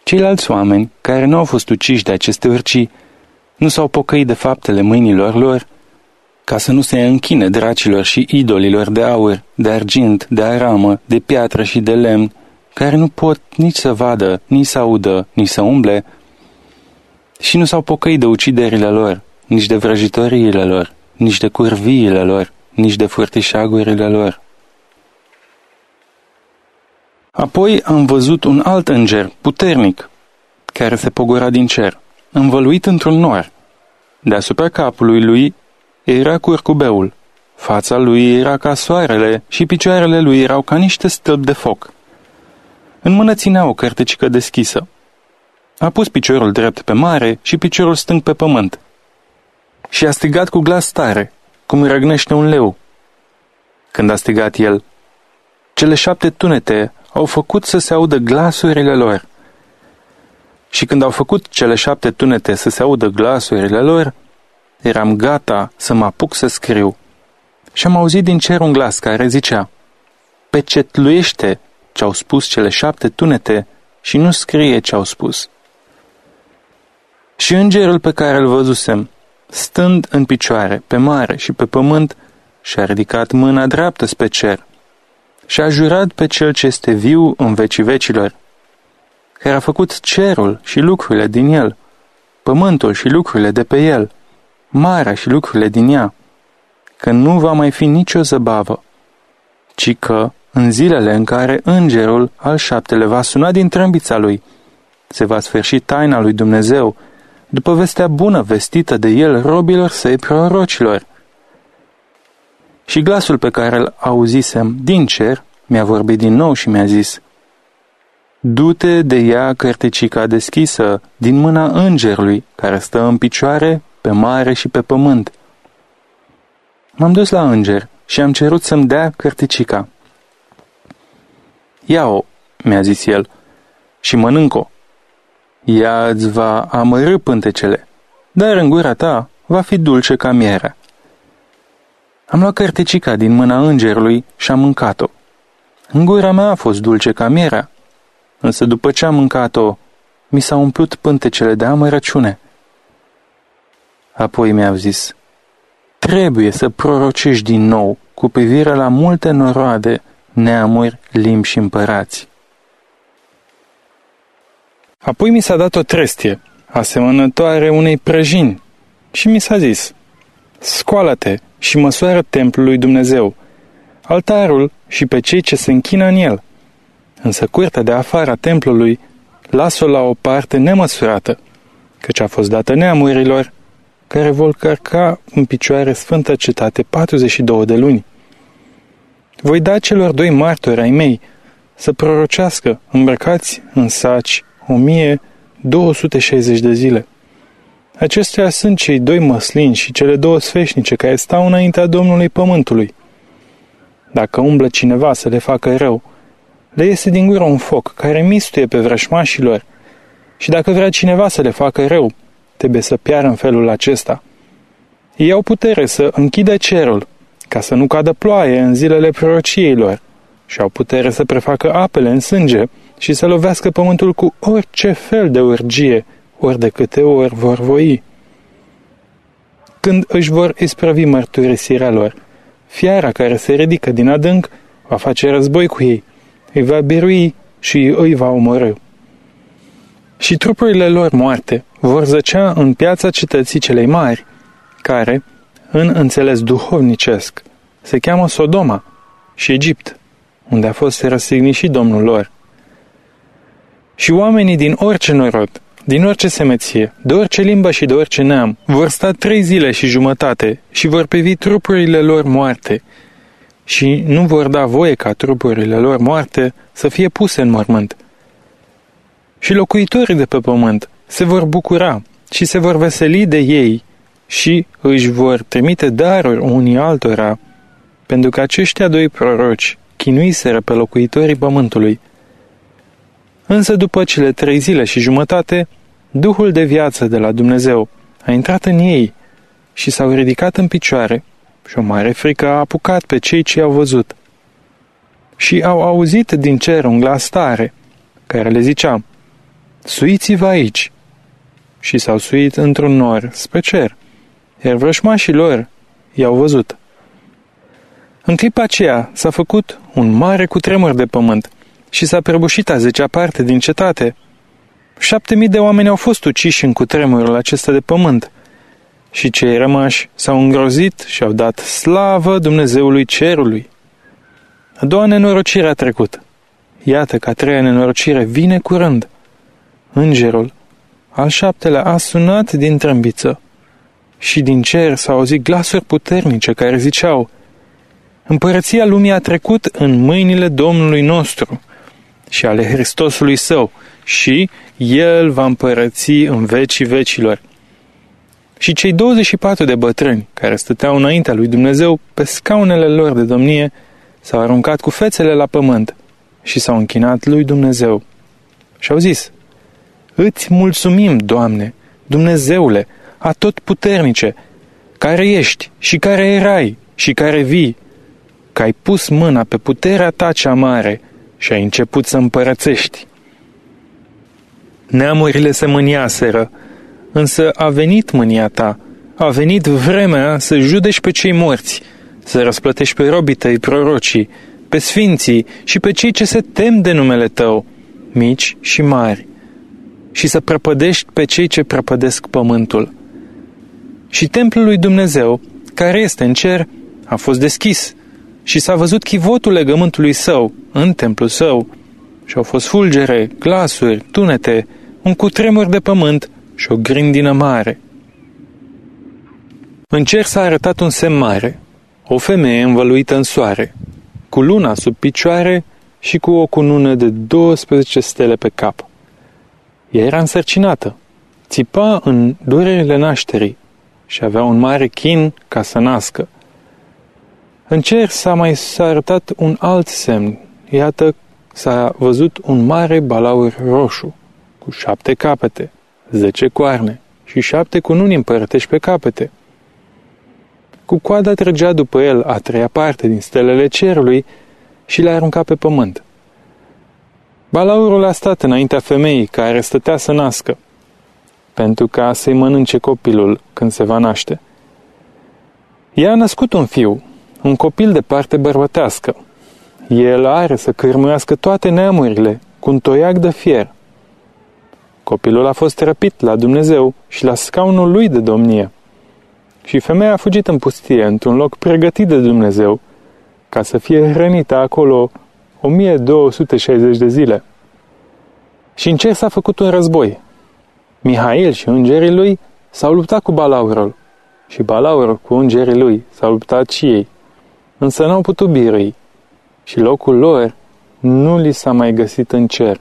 Ceilalți oameni, care nu au fost uciși de aceste urcii, nu s-au pocăit de faptele mâinilor lor, ca să nu se închine dracilor și idolilor de aur, de argint, de aramă, de piatră și de lemn, care nu pot nici să vadă, nici să audă, nici să umble, și nu s-au pocăit de uciderile lor, nici de vrăjitoriile lor, nici de curviile lor, nici de furtișagurile lor. Apoi am văzut un alt înger, puternic, care se pogora din cer, învăluit într-un nor. Deasupra capului lui era curcubeul, fața lui era ca soarele și picioarele lui erau ca niște stâlpi de foc. În mână ținea o cărticică deschisă. A pus piciorul drept pe mare și piciorul stâng pe pământ. Și a strigat cu glas tare, cum răgnește un leu. Când a strigat el, cele șapte tunete au făcut să se audă glasurile lor. Și când au făcut cele șapte tunete să se audă glasurile lor, eram gata să mă apuc să scriu. Și am auzit din cer un glas care zicea, Pecetluiește ce au spus cele șapte tunete și nu scrie ce au spus. Și îngerul pe care îl văzusem, stând în picioare, pe mare și pe pământ, și-a ridicat mâna dreaptă spre cer și a jurat pe cel ce este viu în vecii vecilor, care a făcut cerul și lucrurile din el, pământul și lucrurile de pe el, marea și lucrurile din ea, că nu va mai fi nicio zăbavă, ci că, în zilele în care îngerul al șaptele va suna din trâmbița lui, se va sfârși taina lui Dumnezeu, după vestea bună vestită de el robilor săi prorocilor. Și glasul pe care îl auzisem din cer mi-a vorbit din nou și mi-a zis, Du-te de ea cărticica deschisă din mâna îngerului care stă în picioare pe mare și pe pământ. M-am dus la înger și am cerut să-mi dea cărticica. Ia-o, mi-a zis el, și mănânc-o. Ea îți va amărâ pântecele, dar în gura ta va fi dulce ca mierea. Am luat cărticica din mâna îngerului și am mâncat-o. În gura mea a fost dulce ca mierea, însă după ce am mâncat-o, mi s-au umplut pântecele de amărăciune. Apoi mi-a zis, trebuie să prorocești din nou cu privire la multe noroade, neamuri, limbi și împărați. Apoi mi s-a dat o trestie, asemănătoare unei prăjini, și mi s-a zis, scoală-te și măsoară templul lui Dumnezeu, altarul și pe cei ce se închină în el. Însă curtea de afară a templului las-o la o parte nemăsurată, căci a fost dată neamurilor, care vor cărca în picioare sfântă cetate 42 de luni. Voi da celor doi martori ai mei să prorocească îmbrăcați în saci 1260 de zile. Acestea sunt cei doi măslini și cele două sfeșnice care stau înaintea Domnului Pământului. Dacă umblă cineva să le facă rău, le iese din gură un foc care mistuie pe vrășmașilor și dacă vrea cineva să le facă rău, trebuie să piară în felul acesta. Ei au putere să închidă cerul, ca să nu cadă ploaie în zilele prorociei lor, și au putere să prefacă apele în sânge și să lovească pământul cu orice fel de urgie, ori de câte ori vor voi. Când își vor isprăvi mărturisirea lor, fiara care se ridică din adânc va face război cu ei, îi va birui și îi va omorâ. Și trupurile lor moarte vor zăcea în piața cetății celei mari, care, în înțeles duhovnicesc, se cheamă Sodoma și Egipt, unde a fost răsignit și Domnul lor. Și oamenii din orice norod, din orice semeție, de orice limbă și de orice neam, vor sta trei zile și jumătate și vor privi trupurile lor moarte și nu vor da voie ca trupurile lor moarte să fie puse în mormânt. Și locuitorii de pe pământ se vor bucura și se vor veseli de ei și își vor trimite daruri unii altora, pentru că aceștia doi proroci chinuiseră pe locuitorii pământului. Însă după cele trei zile și jumătate, Duhul de viață de la Dumnezeu a intrat în ei și s-au ridicat în picioare și o mare frică a apucat pe cei ce au văzut. Și au auzit din cer un glas tare, care le zicea, Suiți-vă aici! Și s-au suit într-un nor spre cer, iar vrășmașii lor i-au văzut. În clipa aceea s-a făcut un mare cutremur de pământ și s-a prăbușit a zecea parte din cetate Șapte mii de oameni au fost uciși în cutremurul acesta de pământ. Și cei rămași s-au îngrozit și au dat slavă Dumnezeului cerului. A doua nenorocire a trecut. Iată că a treia nenorocire vine curând. Îngerul, al șaptelea, a sunat din trâmbiță și din cer s-au auzit glasuri puternice care ziceau Împărăția lumii a trecut în mâinile Domnului nostru și ale Hristosului său și El va împărăți în vecii vecilor. Și cei 24 de bătrâni care stăteau înaintea lui Dumnezeu pe scaunele lor de domnie s-au aruncat cu fețele la pământ și s-au închinat lui Dumnezeu. Și au zis, Îți mulțumim, Doamne, Dumnezeule, tot puternice, care ești și care erai și care vii, că ai pus mâna pe puterea ta cea mare și ai început să împărățești. Neamurile se mâniaseră, însă a venit mânia ta, a venit vremea să judești pe cei morți, să răsplătești pe robii tăi prorocii, pe sfinții și pe cei ce se tem de numele tău, mici și mari, și să prăpădești pe cei ce prăpădesc pământul. Și templul lui Dumnezeu, care este în cer, a fost deschis și s-a văzut chivotul legământului său în templul său și au fost fulgere, glasuri, tunete, un cutremur de pământ și o grindină mare. În cer s-a arătat un semn mare, o femeie învăluită în soare, cu luna sub picioare și cu o cunună de 12 stele pe cap. Ea era însărcinată, țipa în durerile nașterii și avea un mare chin ca să nască. În cer s-a mai s-a arătat un alt semn. Iată, s-a văzut un mare balaur roșu, cu șapte capete, zece coarne și șapte cununi împărătești pe capete. Cu coada trăgea după el a treia parte din stelele cerului și le arunca pe pământ. Balaurul a stat înaintea femeii care stătea să nască pentru ca să-i mănânce copilul când se va naște. Ea a născut un fiu, un copil de parte bărbătească. El are să cârmuiască toate neamurile cu un toiac de fier. Copilul a fost răpit la Dumnezeu și la scaunul lui de domnie. Și femeia a fugit în pustie, într-un loc pregătit de Dumnezeu, ca să fie hrănită acolo 1260 de zile. Și în cer s-a făcut un război, Mihail și îngerii lui s-au luptat cu Balaurul și Balaurul cu îngerii lui s-au luptat și ei, însă n-au putut birui și locul lor nu li s-a mai găsit în cer.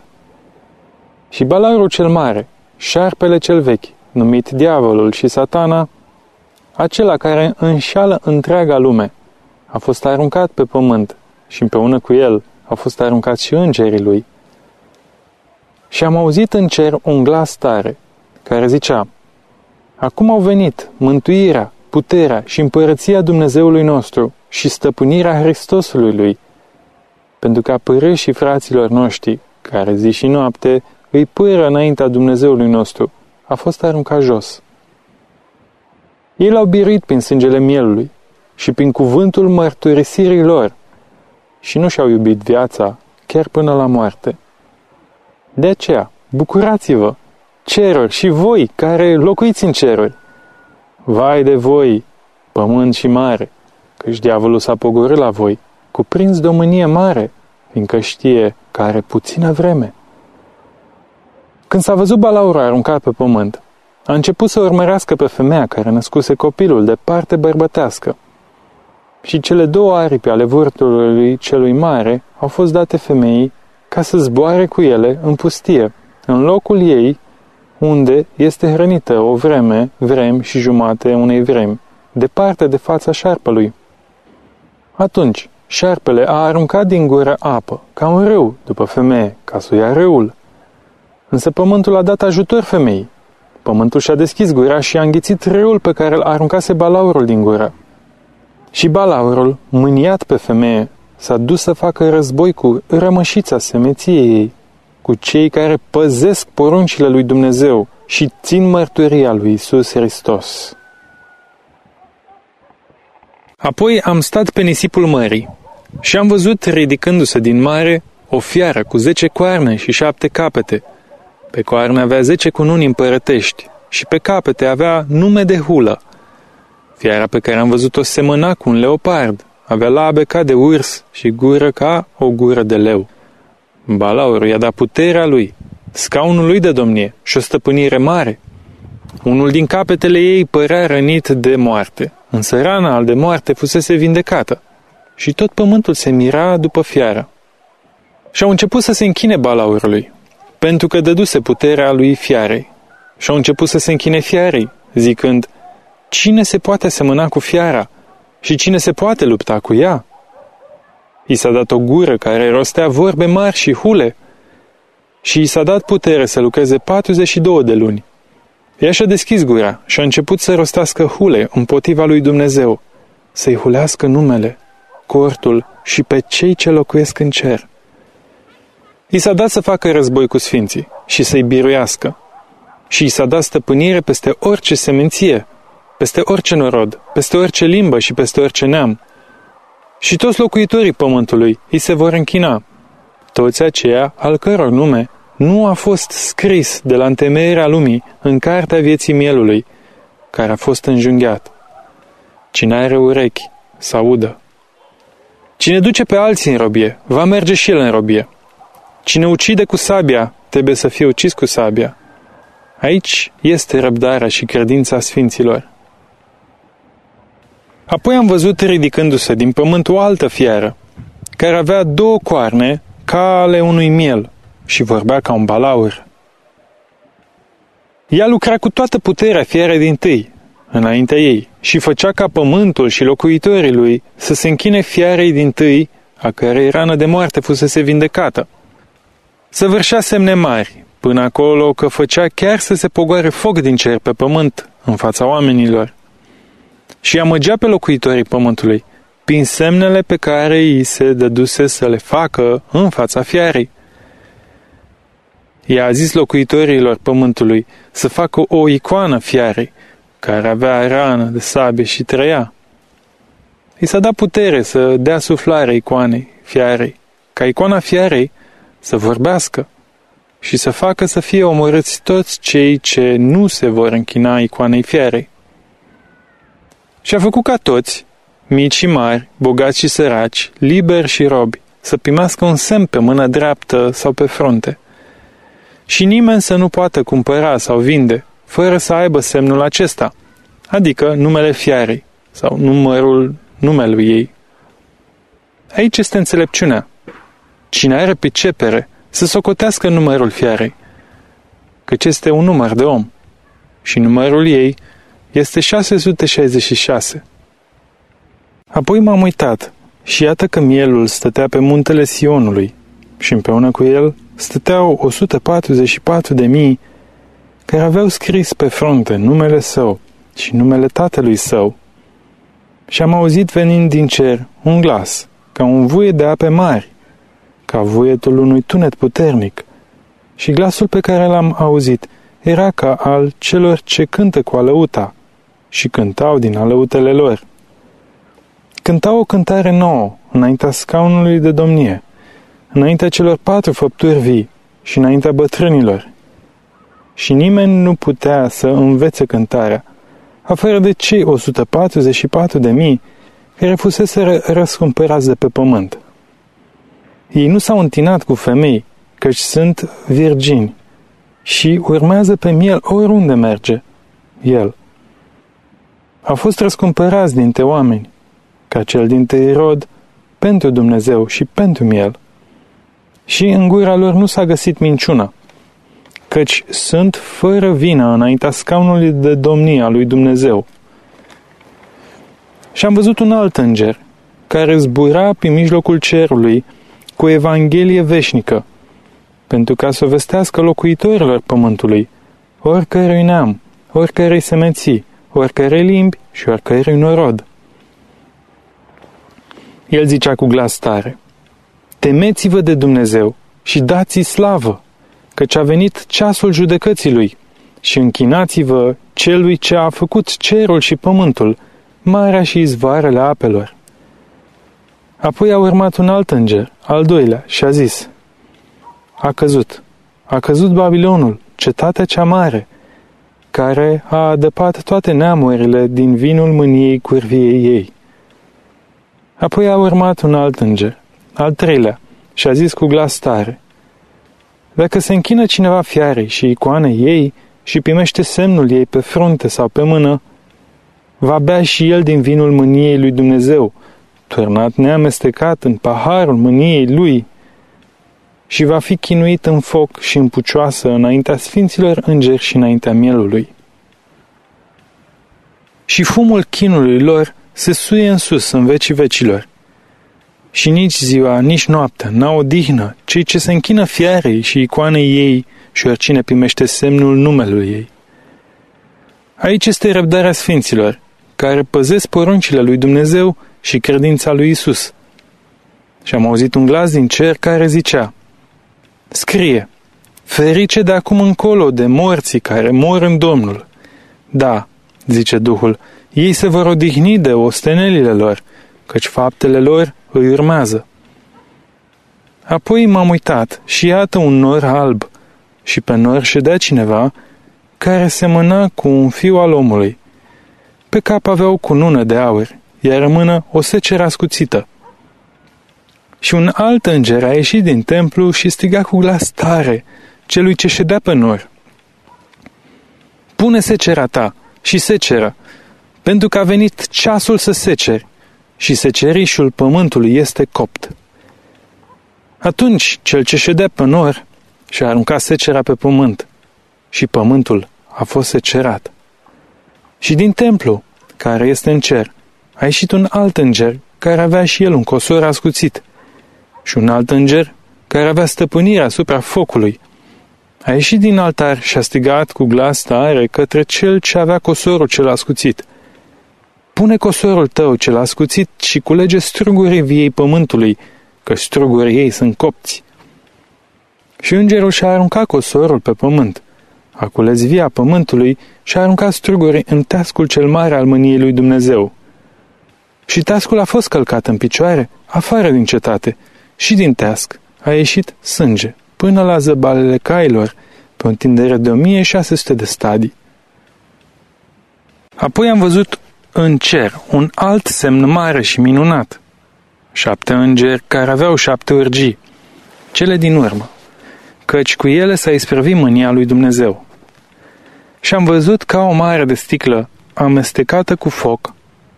Și Balaurul cel mare, șarpele cel vechi, numit diavolul și satana, acela care înșală întreaga lume, a fost aruncat pe pământ și împreună cu el au fost aruncați și îngerii lui. Și am auzit în cer un glas tare, care zicea, Acum au venit mântuirea, puterea și împărăția Dumnezeului nostru și stăpânirea Hristosului lui, pentru ca părâșii fraților noștri, care zi și noapte îi pâră înaintea Dumnezeului nostru, a fost aruncat jos. Ei l-au biruit prin sângele mielului și prin cuvântul mărturisirii lor și nu și-au iubit viața chiar până la moarte. De aceea, bucurați-vă ceruri și voi care locuiți în ceruri. Vai de voi, pământ și mare, căci diavolul s-a pogorât la voi, cuprins de o mânie mare, fiindcă știe că are puțină vreme. Când s-a văzut balaura aruncat pe pământ, a început să urmărească pe femeia care născuse copilul de parte bărbătească. Și cele două aripi ale vârtului celui mare au fost date femeii ca să zboare cu ele în pustie, în locul ei unde este hrănită o vreme, vrem și jumate unei vremi, departe de fața șarpelui. Atunci, șarpele a aruncat din gură apă, ca un râu, după femeie, ca să ia râul. Însă pământul a dat ajutor femeii. Pământul și-a deschis gura și a înghițit râul pe care îl aruncase balaurul din gură. Și balaurul, mâniat pe femeie, s-a dus să facă război cu rămășița semeției ei cu cei care păzesc poruncile lui Dumnezeu și țin mărturia lui Isus Hristos. Apoi am stat pe nisipul mării și am văzut ridicându-se din mare o fiară cu zece coarne și șapte capete, Pe coarne avea zece cununi împărătești și pe capete avea nume de hulă. Fiara pe care am văzut-o semăna cu un leopard, avea labe ca de urs și gură ca o gură de leu. Balaurul i-a dat puterea lui, scaunul lui de domnie și o stăpânire mare. Unul din capetele ei părea rănit de moarte, însă rana al de moarte fusese vindecată și tot pământul se mira după fiară. Și au început să se închine balaurului, pentru că dăduse puterea lui fiarei. Și au început să se închine fiarei, zicând, Cine se poate semăna cu fiara și cine se poate lupta cu ea? I s-a dat o gură care rostea vorbe mari și hule și i s-a dat putere să lucreze 42 de luni. Ea și-a deschis gura și a început să rostească hule împotriva lui Dumnezeu, să-i hulească numele, cortul și pe cei ce locuiesc în cer. I s-a dat să facă război cu sfinții și să-i biruiască. Și i s-a dat stăpânire peste orice seminție, peste orice norod, peste orice limbă și peste orice neam. Și toți locuitorii pământului îi se vor închina, toți aceia al căror nume nu a fost scris de la întemeierea lumii în cartea vieții mielului, care a fost înjunghiat. Cine are urechi, să audă. Cine duce pe alții în robie, va merge și el în robie. Cine ucide cu sabia, trebuie să fie ucis cu sabia. Aici este răbdarea și credința sfinților. Apoi am văzut ridicându-se din pământ o altă fiară, care avea două coarne ca ale unui miel și vorbea ca un balaur. Ea lucra cu toată puterea fiarei din tâi, înaintea ei, și făcea ca pământul și locuitorii lui să se închine fiarei din tâi, a cărei rană de moarte fusese vindecată. Să vârșea semne mari, până acolo că făcea chiar să se pogoare foc din cer pe pământ în fața oamenilor. Și amăgea pe locuitorii pământului, prin semnele pe care îi se dăduse să le facă în fața fiarei. Ea a zis locuitorilor pământului să facă o icoană fiarei, care avea rană de sabie și trăia. I s-a dat putere să dea suflare icoanei fiarei, ca icoana fiarei să vorbească și să facă să fie omorâți toți cei ce nu se vor închina icoanei fiarei. Și a făcut ca toți, mici și mari, bogați și săraci, liberi și robi, să primească un semn pe mână dreaptă sau pe frunte. Și nimeni să nu poată cumpăra sau vinde, fără să aibă semnul acesta, adică numele fiarei sau numărul numelui ei. Aici este înțelepciunea. Cine are pricepere să socotească numărul fiarei, căci este un număr de om și numărul ei este 666. Apoi m-am uitat și iată că mielul stătea pe muntele Sionului și împreună cu el stăteau 144 de mii care aveau scris pe frunte numele său și numele tatălui său. Și am auzit venind din cer un glas, ca un vuie de ape mari, ca vuietul unui tunet puternic. Și glasul pe care l-am auzit era ca al celor ce cântă cu alăuta și cântau din alăutele lor. Cântau o cântare nouă înaintea scaunului de domnie, înaintea celor patru făpturi vii și înaintea bătrânilor. Și nimeni nu putea să învețe cântarea, afară de cei 144 de mii care fusese răscumpărați de pe pământ. Ei nu s-au întinat cu femei, căci sunt virgini, și urmează pe miel oriunde merge, el. Au fost răscumpărați dintre oameni, ca cel din Teirod, pentru Dumnezeu și pentru miel. Și în gura lor nu s-a găsit minciuna, căci sunt fără vină înaintea scaunului de domnia lui Dumnezeu. Și am văzut un alt înger, care zbura pe mijlocul cerului cu Evanghelie veșnică, pentru ca să vestească locuitorilor pământului, oricărui neam, oricărei semeții, oricărei limbi și oricărui norod. El zicea cu glas tare, Temeți-vă de Dumnezeu și dați-i slavă, căci a venit ceasul judecății lui și închinați-vă celui ce a făcut cerul și pământul, marea și izvoarele apelor. Apoi a urmat un alt înger, al doilea, și a zis, A căzut, a căzut Babilonul, cetatea cea mare, care a adăpat toate neamurile din vinul mâniei curviei ei. Apoi a urmat un alt înger, al treilea, și a zis cu glas tare, Dacă se închină cineva fiarei și icoanei ei și primește semnul ei pe frunte sau pe mână, va bea și el din vinul mâniei lui Dumnezeu, turnat neamestecat în paharul mâniei lui, și va fi chinuit în foc și în pucioasă înaintea sfinților îngeri și înaintea mielului. Și fumul chinului lor se suie în sus în vecii vecilor. Și nici ziua, nici noaptea n-au odihnă cei ce se închină fiarei și icoanei ei și oricine primește semnul numelui ei. Aici este răbdarea sfinților, care păzesc poruncile lui Dumnezeu și credința lui Isus. Și am auzit un glas din cer care zicea, Scrie, ferice de acum încolo de morții care mor în Domnul. Da, zice Duhul, ei se vor odihni de ostenelile lor, căci faptele lor îi urmează. Apoi m-am uitat și iată un nor alb și pe nor ședea cineva care semăna cu un fiu al omului. Pe cap avea o cunună de aur, iar în mână o seceră ascuțită. Și un alt înger a ieșit din templu și striga cu glas tare celui ce ședea pe nor. Pune secera ta și secera, pentru că a venit ceasul să seceri și secerișul pământului este copt. Atunci cel ce ședea pe nor și-a aruncat secera pe pământ și pământul a fost secerat. Și din templu, care este în cer, a ieșit un alt înger care avea și el un cosor ascuțit și un alt înger care avea stăpânirea asupra focului. A ieșit din altar și a strigat cu glas tare către cel ce avea cosorul cel ascuțit. Pune cosorul tău cel ascuțit și culege strugurii viei pământului, că strugurii ei sunt copți. Și îngerul și-a aruncat cosorul pe pământ. A cules via pământului și a aruncat struguri în tascul cel mare al mâniei lui Dumnezeu. Și tascul a fost călcat în picioare, afară din cetate, și din teasc a ieșit sânge, până la zăbalele cailor, pe o întindere de 1600 de stadii. Apoi am văzut în cer un alt semn mare și minunat. Șapte îngeri care aveau șapte urgii, cele din urmă, căci cu ele s-a isprăvit mânia lui Dumnezeu. Și am văzut ca o mare de sticlă amestecată cu foc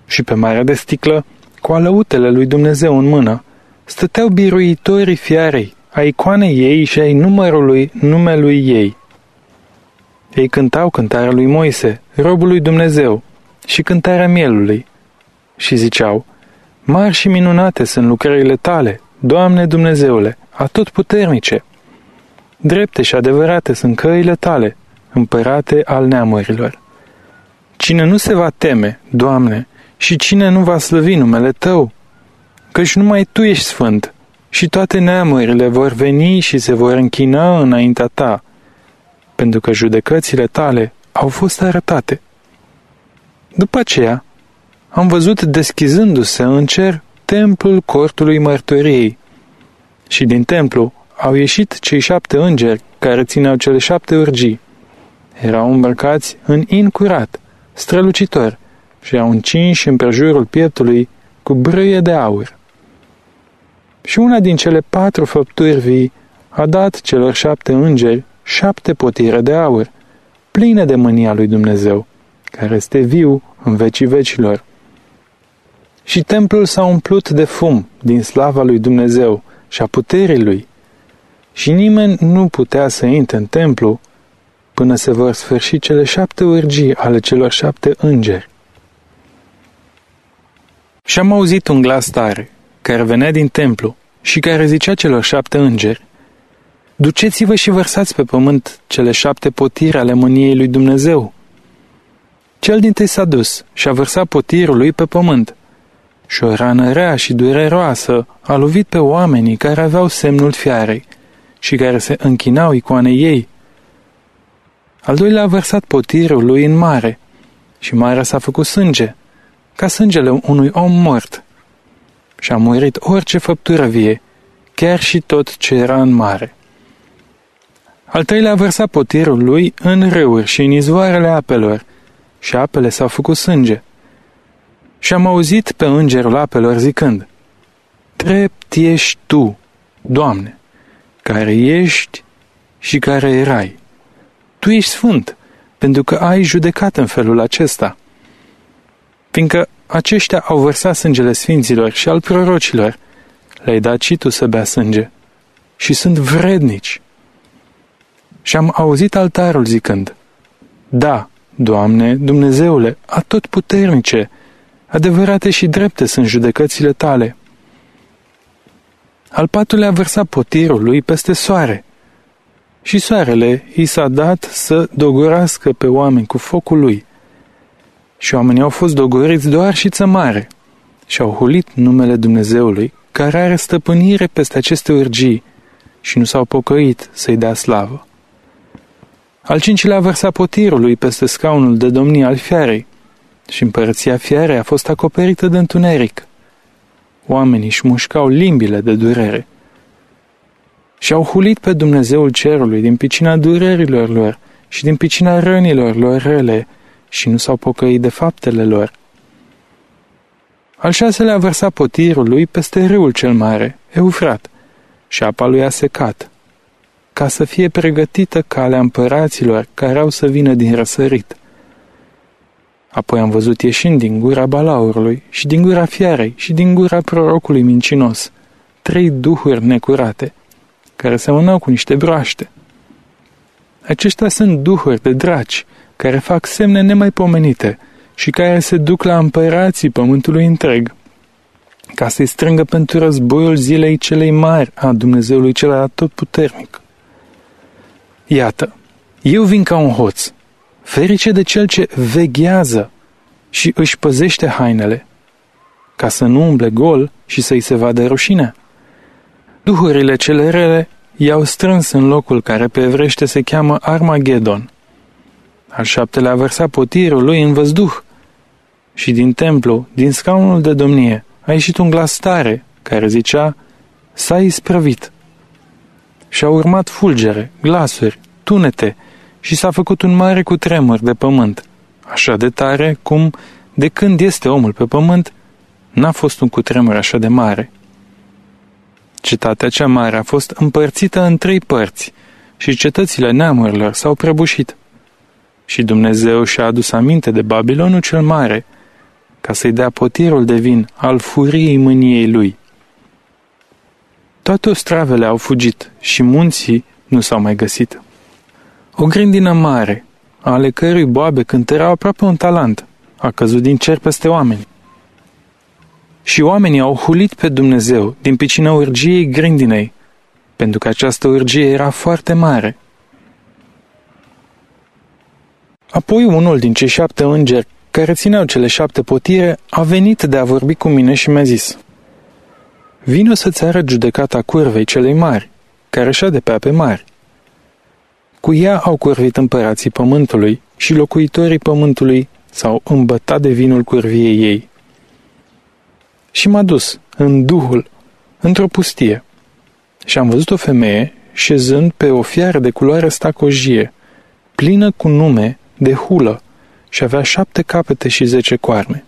și pe marea de sticlă cu alăutele lui Dumnezeu în mână, stăteau biruitorii fiarei, a icoanei ei și ai numărului numelui ei. Ei cântau cântarea lui Moise, robul lui Dumnezeu, și cântarea mielului, și ziceau, Mari și minunate sunt lucrările tale, Doamne Dumnezeule, atotputernice. Drepte și adevărate sunt căile tale, împărate al neamurilor. Cine nu se va teme, Doamne, și cine nu va slăvi numele Tău, căci numai Tu ești sfânt și toate neamurile vor veni și se vor închina înaintea Ta, pentru că judecățile Tale au fost arătate. După aceea, am văzut deschizându-se în cer templul cortului mărturiei și din templu au ieșit cei șapte îngeri care țineau cele șapte urgii. Erau îmbrăcați în in curat, strălucitor și au încinși împrejurul pieptului cu brâie de aur. Și una din cele patru făpturi vii a dat celor șapte îngeri șapte potire de aur, pline de mânia lui Dumnezeu, care este viu în vecii vecilor. Și templul s-a umplut de fum din slava lui Dumnezeu și a puterii lui. Și nimeni nu putea să intre în templu până se vor sfârși cele șapte urgii ale celor șapte îngeri. Și am auzit un glas tare, care venea din templu și care zicea celor șapte îngeri, Duceți-vă și vărsați pe pământ cele șapte potiri ale mâniei lui Dumnezeu. Cel din tâi s-a dus și a vărsat potirul lui pe pământ. Și o rană rea și dureroasă a lovit pe oamenii care aveau semnul fiarei și care se închinau icoanei ei. Al doilea a vărsat potirul lui în mare și marea s-a făcut sânge, ca sângele unui om mort. Și a murit orice făptură vie, chiar și tot ce era în mare. Al treilea a vărsat potirul lui în râuri și în izvoarele apelor, și apele s-au făcut sânge. Și am auzit pe îngerul apelor zicând, Drept ești Tu, Doamne, care ești și care erai. Tu ești sfânt, pentru că ai judecat în felul acesta. Fiindcă aceștia au vărsat sângele sfinților și al prorocilor, le-ai dat și tu să bea sânge și sunt vrednici. Și am auzit altarul zicând, Da, Doamne, Dumnezeule, atotputernice, adevărate și drepte sunt judecățile tale. Al patrulea a vărsat potirul lui peste soare. Și soarele i s-a dat să dogorească pe oameni cu focul lui. Și oamenii au fost dogoriți doar și țămare și au hulit numele Dumnezeului, care are stăpânire peste aceste urgii și nu s-au pocăit să-i dea slavă. Al cincilea a vărsat potirul lui peste scaunul de domnie al fiarei și împărăția fiarei a fost acoperită de întuneric. Oamenii își mușcau limbile de durere și au hulit pe Dumnezeul cerului din picina durerilor lor și din picina rănilor lor rele și nu s-au pocăit de faptele lor. Al șaselea a vărsat potirul lui peste râul cel mare, Eufrat, și apa lui a secat, ca să fie pregătită calea împăraților care au să vină din răsărit. Apoi am văzut ieșind din gura balaurului și din gura fiarei și din gura prorocului mincinos trei duhuri necurate, care semănau cu niște broaște. Aceștia sunt duhuri de draci, care fac semne nemaipomenite și care se duc la împărații pământului întreg, ca să-i strângă pentru războiul zilei celei mari a Dumnezeului cel atotputernic. Iată, eu vin ca un hoț, ferice de cel ce veghează și își păzește hainele, ca să nu umble gol și să-i se vadă rușinea. Duhurile cele rele i-au strâns în locul care pe evrește se cheamă Armagedon. Al șaptelea a vărsat potirul lui în văzduh și din templu, din scaunul de domnie, a ieșit un glas tare care zicea, s-a isprăvit. Și au urmat fulgere, glasuri, tunete și s-a făcut un mare cutremur de pământ, așa de tare cum, de când este omul pe pământ, n-a fost un cutremur așa de mare. Cetatea cea mare a fost împărțită în trei părți și cetățile neamurilor s-au prăbușit. Și Dumnezeu și-a adus aminte de Babilonul cel mare, ca să-i dea potirul de vin al furiei mâniei lui. Toate ostravele au fugit și munții nu s-au mai găsit. O grindină mare, ale cărui boabe cântăreau aproape un talent, a căzut din cer peste oameni. Și oamenii au hulit pe Dumnezeu din picina urgiei grindinei, pentru că această urgie era foarte mare. Apoi unul din cei șapte îngeri care țineau cele șapte potire a venit de a vorbi cu mine și mi-a zis Vino să-ți arăt judecata curvei celei mari, care șade pe ape mari. Cu ea au curvit împărații pământului și locuitorii pământului s-au îmbătat de vinul curviei ei. Și m-a dus, în duhul, într-o pustie. Și am văzut o femeie șezând pe o fiară de culoare stacojie, plină cu nume de hulă și avea șapte capete și zece coarne.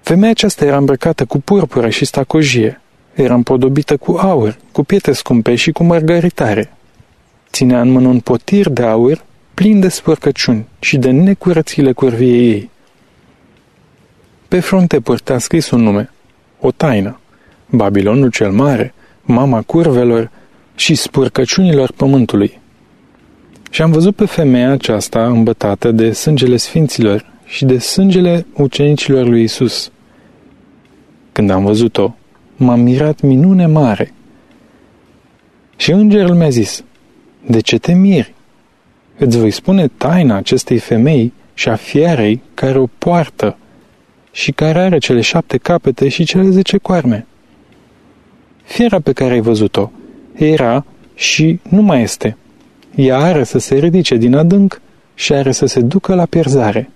Femeia aceasta era îmbrăcată cu purpură și stacojie, era împodobită cu aur, cu pietre scumpe și cu mărgăritare. Ținea în mână un potir de aur plin de spărcăciuni și de necurățile curviei ei. Pe frunte purta scris un nume, o taină, Babilonul cel mare, mama curvelor și spurcăciunilor pământului. Și am văzut pe femeia aceasta îmbătată de sângele sfinților și de sângele ucenicilor lui Isus. Când am văzut-o, m-am mirat minune mare. Și îngerul mi-a zis, de ce te miri? Îți voi spune taina acestei femei și a fierei care o poartă și care are cele șapte capete și cele zece coarne. Fiera pe care ai văzut-o era și nu mai este. Ea are să se ridice din adânc și are să se ducă la pierzare.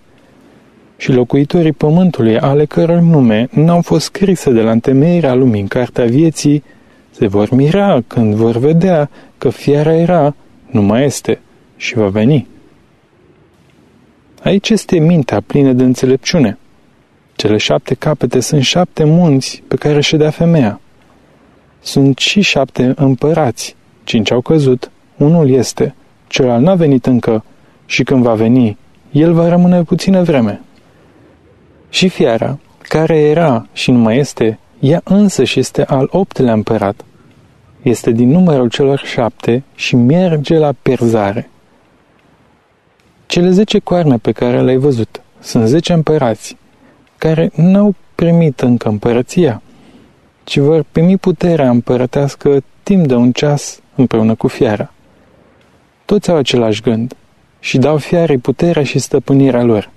Și locuitorii pământului, ale căror nume n-au fost scrise de la întemeierea lumii în cartea vieții, se vor mira când vor vedea că fiara era nu mai este și va veni. Aici este mintea plină de înțelepciune. Cele șapte capete sunt șapte munți pe care ședea femeia. Sunt și șapte împărați. Cinci au căzut, unul este, celălalt n-a venit încă și când va veni, el va rămâne puțină vreme. Și fiara, care era și nu mai este, ea însă și este al optelea împărat. Este din numărul celor șapte și merge la perzare. Cele zece coarne pe care le-ai văzut sunt zece împărați, care n-au primit încă împărăția, ci vor primi puterea împărătească timp de un ceas împreună cu fiara. Toți au același gând și dau fiarei puterea și stăpânirea lor.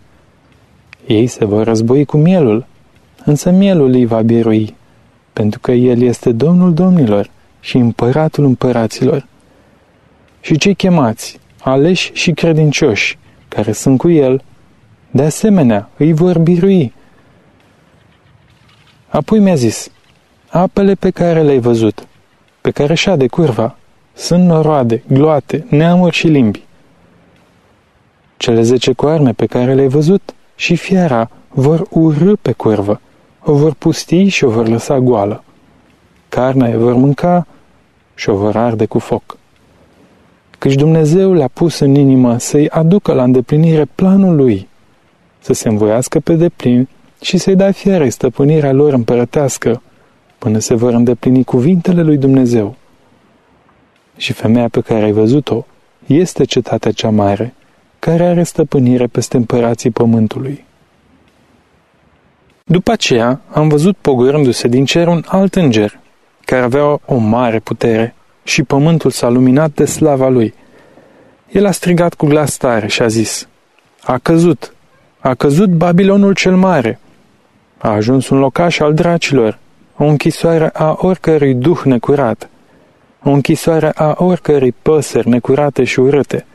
Ei se vor război cu mielul, însă mielul îi va birui, pentru că el este Domnul Domnilor și Împăratul Împăraților. Și cei chemați, aleși și credincioși, care sunt cu el, de asemenea îi vor birui. Apoi mi-a zis, apele pe care le-ai văzut, pe care șade curva, sunt noroade, gloate, neamuri și limbi. Cele zece coarne pe care le-ai văzut și fiera vor urâ pe curvă, o vor pusti și o vor lăsa goală. Carnea vor mânca și o vor arde cu foc. Căci Dumnezeu le-a pus în inimă să-i aducă la îndeplinire planul lui, să se învoiască pe deplin și să-i dea fierei stăpânirea lor împărătească, până se vor îndeplini cuvintele lui Dumnezeu. Și femeia pe care ai văzut-o este cetatea cea mare, care are stăpânire peste împărații pământului. După aceea am văzut pogorându-se din cer un alt înger, care avea o mare putere și pământul s-a luminat de slava lui. El a strigat cu glas tare și a zis, A căzut, a căzut Babilonul cel mare, a ajuns un locaș al dracilor, o închisoare a oricărui duh necurat, o închisoare a oricărei păsări necurate și urâte.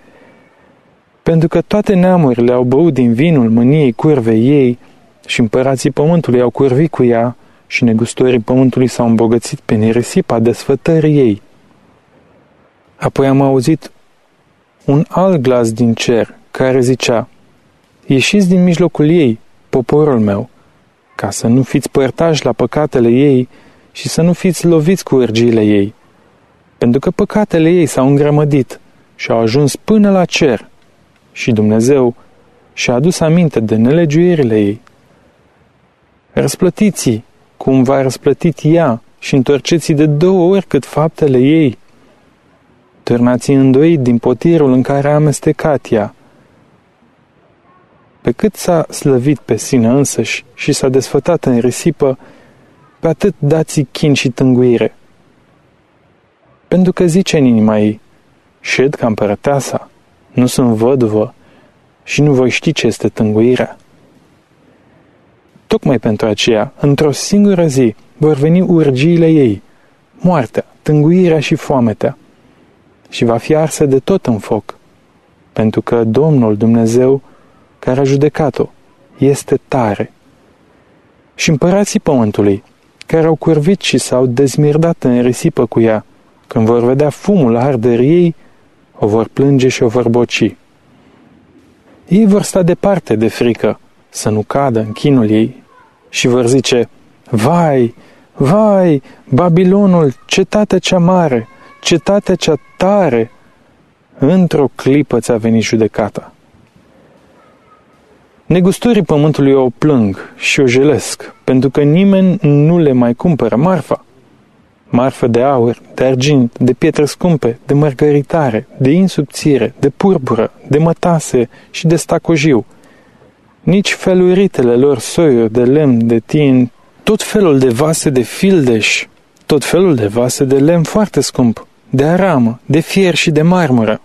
Pentru că toate neamurile au băut din vinul mâniei curvei ei și împărații pământului au curvit cu ea și negustorii pământului s-au îmbogățit pe neresipa desfătării ei. Apoi am auzit un alt glas din cer care zicea, Ieșiți din mijlocul ei, poporul meu, ca să nu fiți părtași la păcatele ei și să nu fiți loviți cu urgiile ei, pentru că păcatele ei s-au îngrămădit și au ajuns până la cer și Dumnezeu și-a adus aminte de nelegiuirile ei. Răsplătiți cum va răsplătit ea și întorceți de două ori cât faptele ei. Târnați îndoit din potirul în care a amestecat ea. Pe cât s-a slăvit pe sine însăși și s-a desfătat în risipă, pe atât dați chin și tânguire. Pentru că zice în inima ei, șed ca împărăteasa, nu sunt văduvă și nu voi ști ce este tânguirea. Tocmai pentru aceea, într-o singură zi, vor veni urgiile ei, moartea, tânguirea și foametea, și va fi arsă de tot în foc, pentru că Domnul Dumnezeu, care a judecat-o, este tare. Și împărații pământului, care au curvit și s-au dezmirdat în risipă cu ea, când vor vedea fumul arderii ei, o vor plânge și o vor boci. Ei vor sta departe de frică, să nu cadă în chinul ei și vor zice, Vai, vai, Babilonul, cetatea cea mare, cetatea cea tare, într-o clipă ți-a venit judecata. Negustorii pământului o plâng și o jelesc, pentru că nimeni nu le mai cumpără marfa. Marfă de aur, de argint, de pietre scumpe, de mărgăritare, de insubțire, de purpură, de mătase și de stacojiu. Nici feluritele lor soiuri de lemn, de tin, tot felul de vase de fildeș, tot felul de vase de lemn foarte scump, de aramă, de fier și de marmură.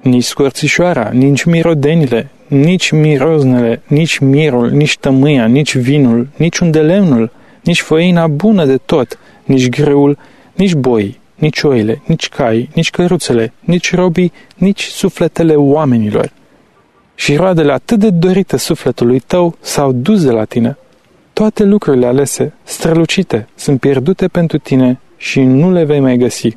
Nici scorțișoara, nici mirodenile, nici miroznele, nici mirul, nici tămâia, nici vinul, nici unde lemnul, nici făina bună de tot, nici greul, nici boi, nici oile, nici cai, nici căruțele, nici robii, nici sufletele oamenilor. Și roadele atât de dorite sufletului tău s-au dus de la tine. Toate lucrurile alese, strălucite, sunt pierdute pentru tine și nu le vei mai găsi.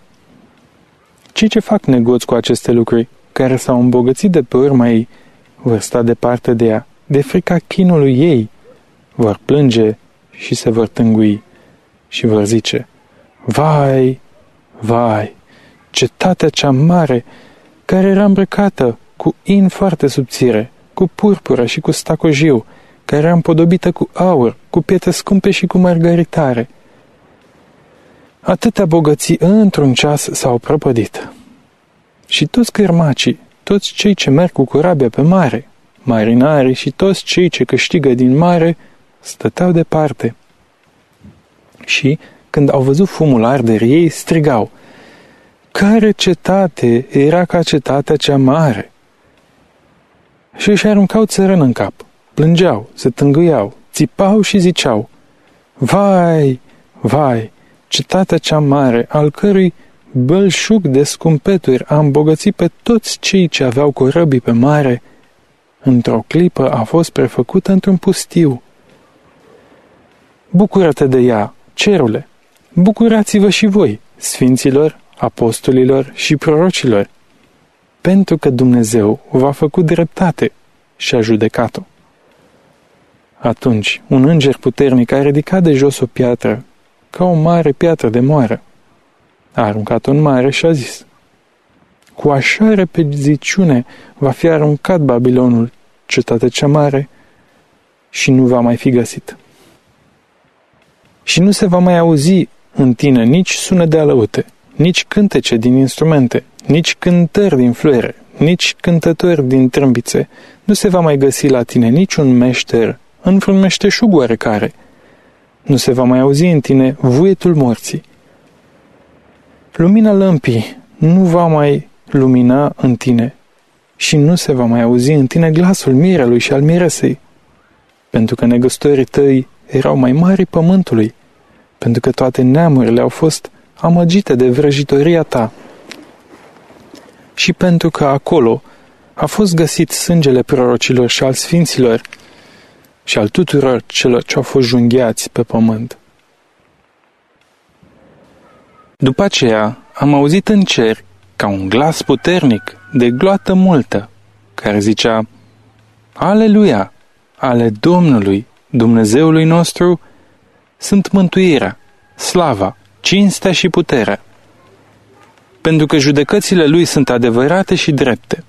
cei ce fac negoți cu aceste lucruri, care s-au îmbogățit de pe urma ei, vor sta departe de ea, de frica chinului ei, vor plânge și se vor tângui și vor zice, Vai, vai, cetatea cea mare, care era îmbrăcată cu in foarte subțire, cu purpură și cu stacojiu, care era împodobită cu aur, cu pietre scumpe și cu margaritare. Atâtea bogății într-un ceas s-au prăpădit. Și toți cârmacii, toți cei ce merg cu corabia pe mare, marinarii și toți cei ce câștigă din mare, stăteau departe. Și, când au văzut fumul arderii, ei strigau, Care cetate era ca cetatea cea mare? Și își aruncau țărân în cap, plângeau, se tângâiau, țipau și ziceau, Vai, vai, cetatea cea mare, al cărui belșug de scumpeturi a îmbogățit pe toți cei ce aveau corăbii pe mare, într-o clipă a fost prefăcută într-un pustiu. Bucură-te de ea, cerule! Bucurați-vă și voi, sfinților, apostolilor și prorocilor, pentru că Dumnezeu v-a făcut dreptate și a judecat-o. Atunci, un înger puternic a ridicat de jos o piatră, ca o mare piatră de moară. A aruncat-o în mare și a zis, Cu așa repeziciune va fi aruncat Babilonul, cetatea cea mare, și nu va mai fi găsit. Și nu se va mai auzi în tine nici sunet de alăute, nici cântece din instrumente, nici cântări din fluere, nici cântători din trâmbițe. Nu se va mai găsi la tine niciun meșter în vreun meșteșug oarecare. Nu se va mai auzi în tine vuietul morții. Lumina lămpii nu va mai lumina în tine și nu se va mai auzi în tine glasul mirelui și al miresei, pentru că negăstorii tăi erau mai mari pământului, pentru că toate neamurile au fost amăgite de vrăjitoria ta. Și pentru că acolo a fost găsit sângele prorocilor și al sfinților și al tuturor celor ce au fost junghiați pe pământ. După aceea am auzit în cer ca un glas puternic de gloată multă, care zicea, Aleluia! Ale Domnului, Dumnezeului nostru, sunt mântuirea, slava, cinstea și puterea. Pentru că judecățile lui sunt adevărate și drepte.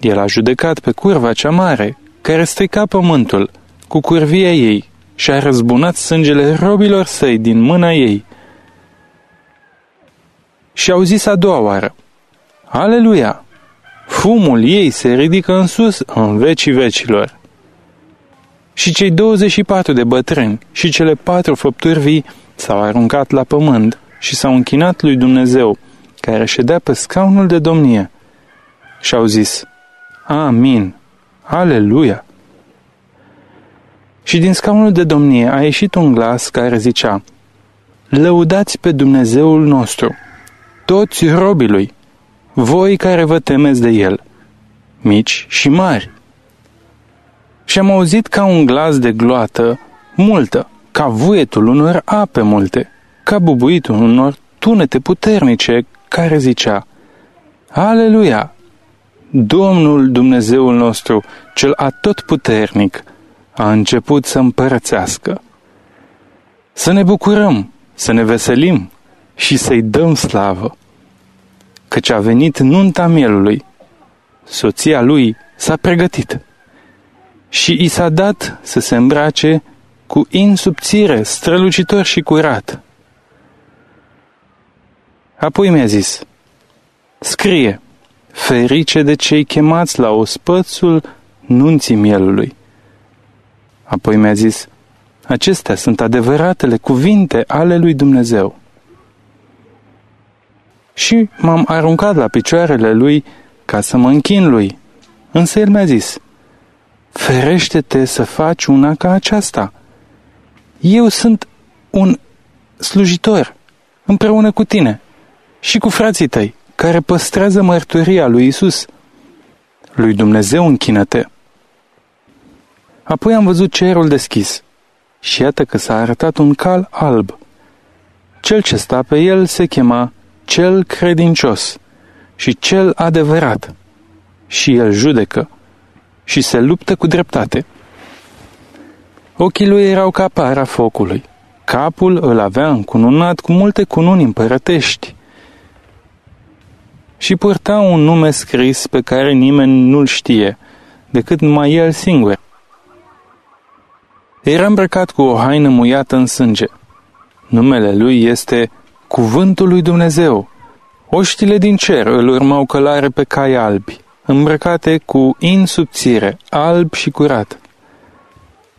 El a judecat pe curva cea mare, care strica pământul, cu curvia ei, și a răzbunat sângele robilor săi din mâna ei. Și au zis a doua oară, Aleluia! Fumul ei se ridică în sus în vecii vecilor. Și cei 24 de bătrâni și cele patru făpturi vii s-au aruncat la pământ și s-au închinat lui Dumnezeu, care ședea pe scaunul de domnie. Și au zis, Amin, Aleluia! Și din scaunul de domnie a ieșit un glas care zicea, Lăudați pe Dumnezeul nostru, toți robii lui, voi care vă temeți de el, mici și mari. Și am auzit ca un glas de gloată multă, ca vuietul unor ape multe, ca bubuitul unor tunete puternice, care zicea, Aleluia! Domnul Dumnezeul nostru, cel atotputernic, a început să împărățească. Să ne bucurăm, să ne veselim și să-i dăm slavă căci a venit nunta mielului. Soția lui s-a pregătit și i s-a dat să se îmbrace cu insubțire, strălucitor și curat. Apoi mi-a zis, scrie, ferice de cei chemați la ospățul nunții mielului. Apoi mi-a zis, acestea sunt adevăratele cuvinte ale lui Dumnezeu și m-am aruncat la picioarele lui ca să mă închin lui. Însă el mi-a zis, ferește-te să faci una ca aceasta. Eu sunt un slujitor împreună cu tine și cu frații tăi, care păstrează mărturia lui Isus. Lui Dumnezeu închină-te. Apoi am văzut cerul deschis și iată că s-a arătat un cal alb. Cel ce sta pe el se chema cel credincios și cel adevărat. Și el judecă și se luptă cu dreptate. Ochii lui erau ca para focului. Capul îl avea încununat cu multe cununi împărătești și purta un nume scris pe care nimeni nu-l știe, decât numai el singur. Era îmbrăcat cu o haină muiată în sânge. Numele lui este Cuvântul lui Dumnezeu. Oștile din cer îl urmau călare pe cai albi, îmbrăcate cu in subțire, alb și curat.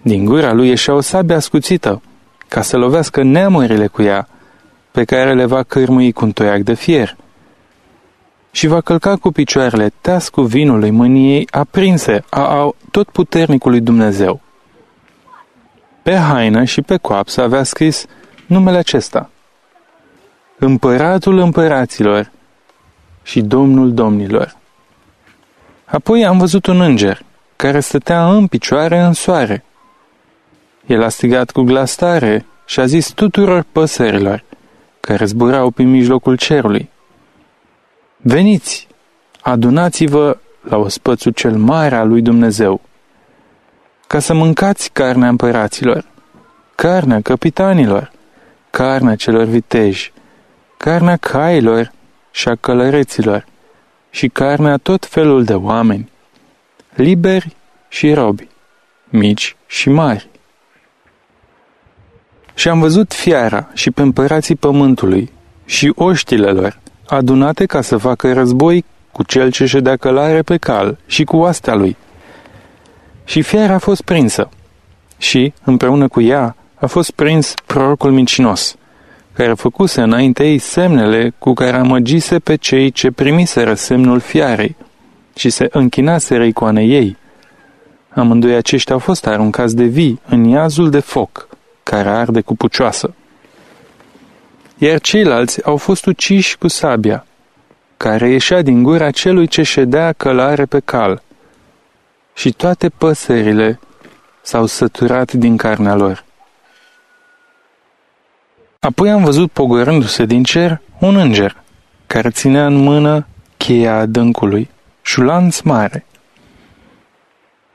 Din gura lui ieșea o sabie ascuțită, ca să lovească neamurile cu ea, pe care le va cârmui cu un toiac de fier. Și va călca cu picioarele teascul vinului mâniei aprinse a, a tot puternicului Dumnezeu. Pe haină și pe coapsă avea scris numele acesta. Împăratul împăraților și Domnul domnilor. Apoi am văzut un înger care stătea în picioare în soare. El a strigat cu glas tare și a zis tuturor păsărilor care zburau pe mijlocul cerului. Veniți, adunați-vă la ospățul cel mare al lui Dumnezeu ca să mâncați carnea împăraților, carnea capitanilor, carnea celor viteji, carnea cailor și a călăreților și carnea tot felul de oameni, liberi și robi, mici și mari. Și am văzut fiara și pe împărații pământului și oștile lor, adunate ca să facă război cu cel ce ședea călare pe cal și cu oastea lui – și fiera a fost prinsă. Și, împreună cu ea, a fost prins prorocul mincinos, care făcuse înainte ei semnele cu care amăgise pe cei ce primiseră semnul fiarei și se închinaseră icoanei ei. Amândoi aceștia au fost aruncați de vii în iazul de foc, care arde cu pucioasă. Iar ceilalți au fost uciși cu sabia, care ieșea din gura celui ce ședea călare pe cal – și toate păsările s-au săturat din carnea lor. Apoi am văzut pogorându-se din cer un înger, care ținea în mână cheia adâncului și un lanț mare.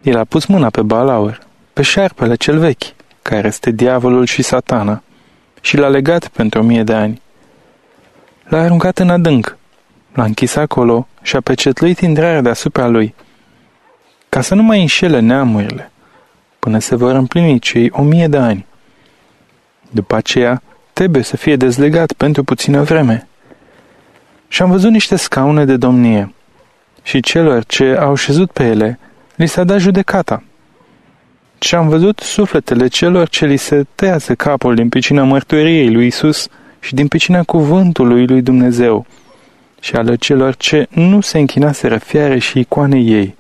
El a pus mâna pe balaur, pe șarpele cel vechi, care este diavolul și satana, și l-a legat pentru o mie de ani. L-a aruncat în adânc, l-a închis acolo și a pecetluit intrarea deasupra lui – ca să nu mai înșele neamurile, până se vor împlini cei o mie de ani. După aceea, trebuie să fie dezlegat pentru puțină vreme. Și am văzut niște scaune de domnie și celor ce au șezut pe ele li s-a dat judecata. Și am văzut sufletele celor ce li se tăiază capul din picina mărturiei lui Isus și din picina cuvântului lui Dumnezeu și ale celor ce nu se închinaseră fiare și icoane ei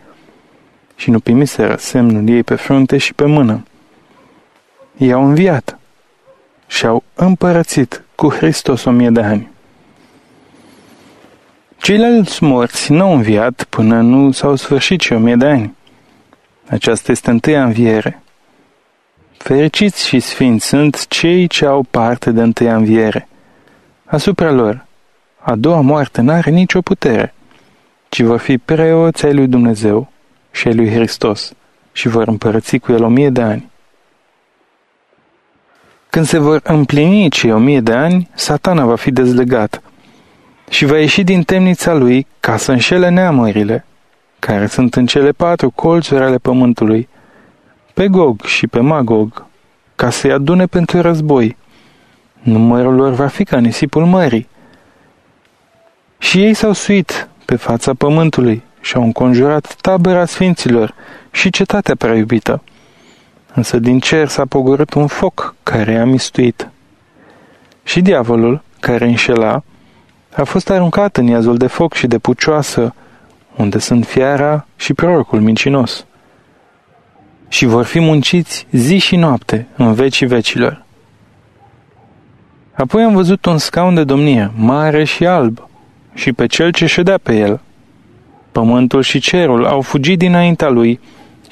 și nu primiseră semnul ei pe frunte și pe mână. Ei au înviat și au împărățit cu Hristos o mie de ani. Ceilalți morți n-au înviat până nu s-au sfârșit și o mie de ani. Aceasta este întâia înviere. Fericiți și sfinți sunt cei ce au parte de întâia înviere. Asupra lor, a doua moarte n-are nicio putere, ci vor fi preoți ai lui Dumnezeu și ai lui Hristos și vor împărăți cu el o mie de ani. Când se vor împlini cei o mie de ani, satana va fi dezlegat și va ieși din temnița lui ca să înșele neamările, care sunt în cele patru colțuri ale pământului, pe Gog și pe Magog, ca să-i adune pentru război. Numărul lor va fi ca nisipul mării. Și ei s-au suit pe fața pământului și au înconjurat tabăra sfinților și cetatea prea iubită. Însă din cer s-a pogorât un foc care i-a mistuit. Și diavolul, care înșela, a fost aruncat în iazul de foc și de pucioasă, unde sunt fiara și prorocul mincinos. Și vor fi munciți zi și noapte în vecii vecilor. Apoi am văzut un scaun de domnie, mare și alb, și pe cel ce ședea pe el – Pământul și cerul au fugit dinaintea lui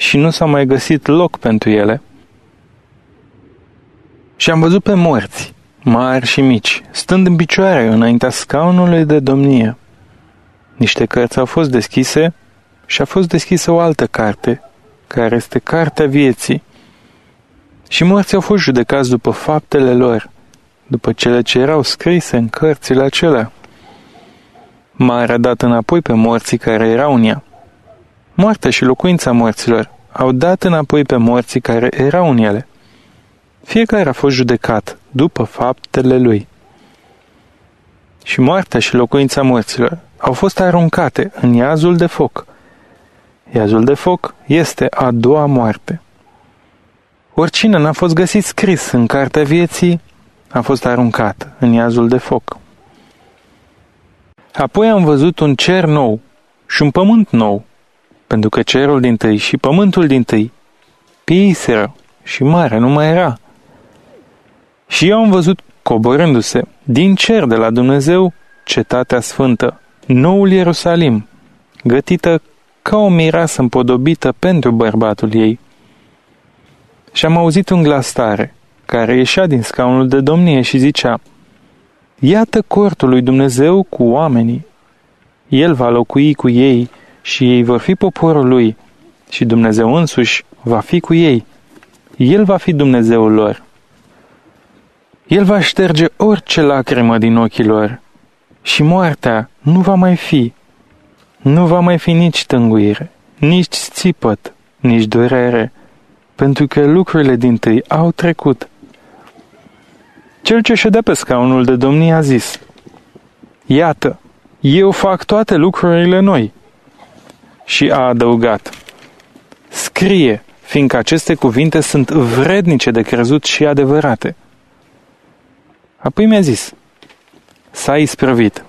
și nu s-a mai găsit loc pentru ele. Și am văzut pe morți, mari și mici, stând în picioare înaintea scaunului de domnie. Niște cărți au fost deschise și a fost deschisă o altă carte, care este Cartea Vieții. Și morții au fost judecați după faptele lor, după cele ce erau scrise în cărțile acelea. Mare a dat înapoi pe morții care erau în ea. Moartea și locuința morților au dat înapoi pe morții care erau în ele. Fiecare a fost judecat după faptele lui. Și moartea și locuința morților au fost aruncate în iazul de foc. Iazul de foc este a doua moarte. Oricine n-a fost găsit scris în cartea vieții, a fost aruncat în iazul de foc. Apoi am văzut un cer nou și un pământ nou, pentru că cerul din tâi și pământul din tâi piseră și mare nu mai era. Și eu am văzut coborându-se din cer de la Dumnezeu cetatea sfântă, noul Ierusalim, gătită ca o mirasă împodobită pentru bărbatul ei. Și am auzit un glas tare, care ieșea din scaunul de domnie și zicea, Iată cortul lui Dumnezeu cu oamenii. El va locui cu ei și ei vor fi poporul lui și Dumnezeu însuși va fi cu ei. El va fi Dumnezeul lor. El va șterge orice lacrimă din ochii lor și moartea nu va mai fi. Nu va mai fi nici tânguire, nici țipăt, nici durere, pentru că lucrurile din tâi au trecut. Cel ce ședea pe scaunul de domnie a zis, Iată, eu fac toate lucrurile noi. Și a adăugat, Scrie, fiindcă aceste cuvinte sunt vrednice de crezut și adevărate. Apoi mi-a zis, S-a isprăvit.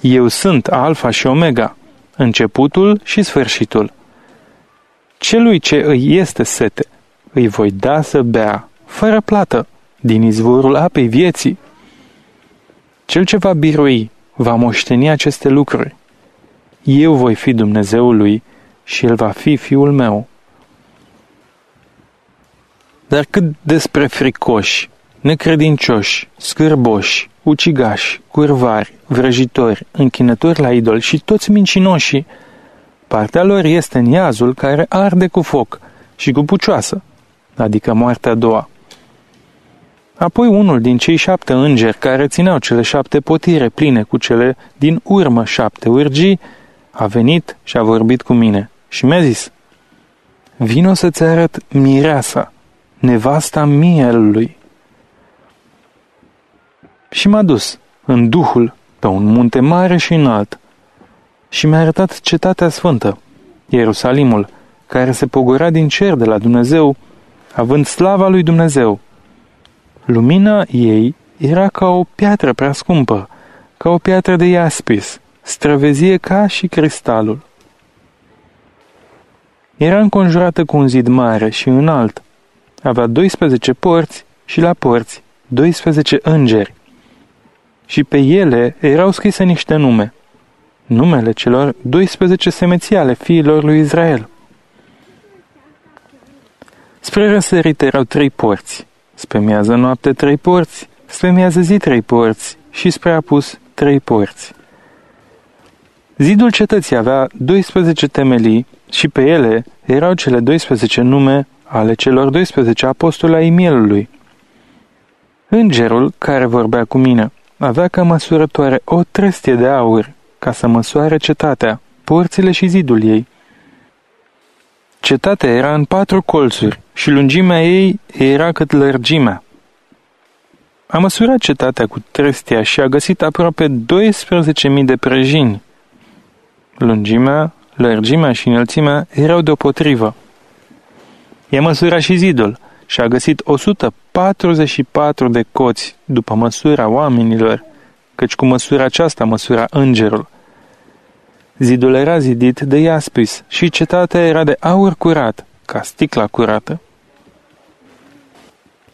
Eu sunt Alfa și Omega, începutul și sfârșitul. Celui ce îi este sete, îi voi da să bea, fără plată, din izvorul apei vieții. Cel ce va birui, va moșteni aceste lucruri. Eu voi fi Dumnezeul lui și el va fi fiul meu. Dar cât despre fricoși, necredincioși, scârboși, ucigași, curvari, vrăjitori, închinători la idol și toți mincinoșii, partea lor este în iazul care arde cu foc și cu pucioasă, adică moartea a doua. Apoi unul din cei șapte îngeri care țineau cele șapte potire pline cu cele din urmă șapte urgii, a venit și a vorbit cu mine și mi-a zis, Vino să-ți arăt mireasa, nevasta mielului. Și m-a dus, în Duhul, pe un munte mare și înalt, și mi-a arătat cetatea sfântă, Ierusalimul, care se pogora din cer de la Dumnezeu, având slava lui Dumnezeu. Lumina ei era ca o piatră prea scumpă, ca o piatră de iaspis, străvezie ca și cristalul. Era înconjurată cu un zid mare și înalt. Avea 12 porți și la porți 12 îngeri. Și pe ele erau scrise niște nume. Numele celor 12 semeții ale fiilor lui Israel. Spre răsărit erau trei porți, spre miază noapte trei porți, spre miază zi trei porți și spre apus trei porți. Zidul cetății avea 12 temelii și pe ele erau cele 12 nume ale celor 12 apostoli ai mielului. Îngerul care vorbea cu mine avea ca măsurătoare o trestie de aur ca să măsoare cetatea, porțile și zidul ei. Cetatea era în patru colțuri și lungimea ei era cât lărgimea. A măsurat cetatea cu trestia și a găsit aproape 12.000 de prăjini. Lungimea, lărgimea și înălțimea erau deopotrivă. I-a măsurat și zidul și a găsit 144 de coți după măsura oamenilor, căci cu măsura aceasta măsura îngerul. Zidul era zidit de iaspis și cetatea era de aur curat, ca sticla curată.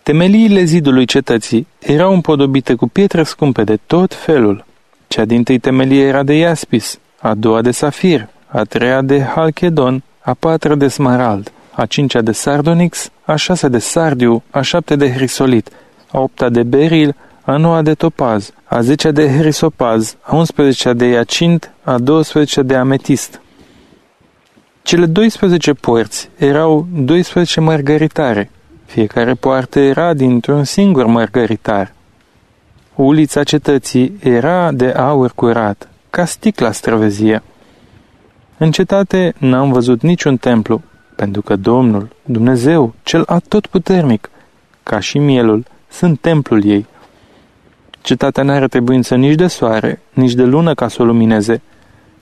Temeliile zidului cetății erau împodobite cu pietre scumpe de tot felul. Cea din tâi temelie era de iaspis, a doua de safir, a treia de halchedon, a patra de smarald, a cincea de sardonyx, a șasea de sardiu, a șaptea de hrisolit, a opta de beril, a noua de topaz, a zecea de hrisopaz, a unsprezecea de iacint, a douăsprezecea de ametist. Cele 12 porți erau 12 margaritare. Fiecare poartă era dintr-un singur margaritar. Ulița cetății era de aur curat, ca sticla străvezie. În cetate n-am văzut niciun templu, pentru că Domnul, Dumnezeu, cel atotputernic, ca și mielul, sunt templul ei. Cetatea n-are trebuință nici de soare, nici de lună ca să o lumineze,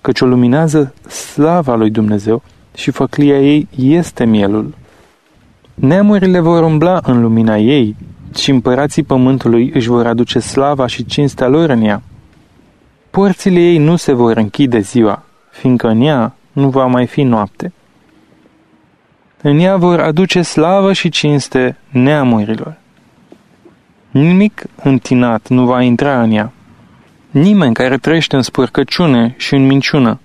căci o luminează slava lui Dumnezeu și făclia ei este mielul. Neamurile vor umbla în lumina ei și împărații pământului își vor aduce slava și cinstea lor în ea. Porțile ei nu se vor închide ziua, fiindcă în ea nu va mai fi noapte. În ea vor aduce slavă și cinste neamurilor. Nimic întinat nu va intra în ea. Nimeni care trăiește în spărcăciune și în minciună,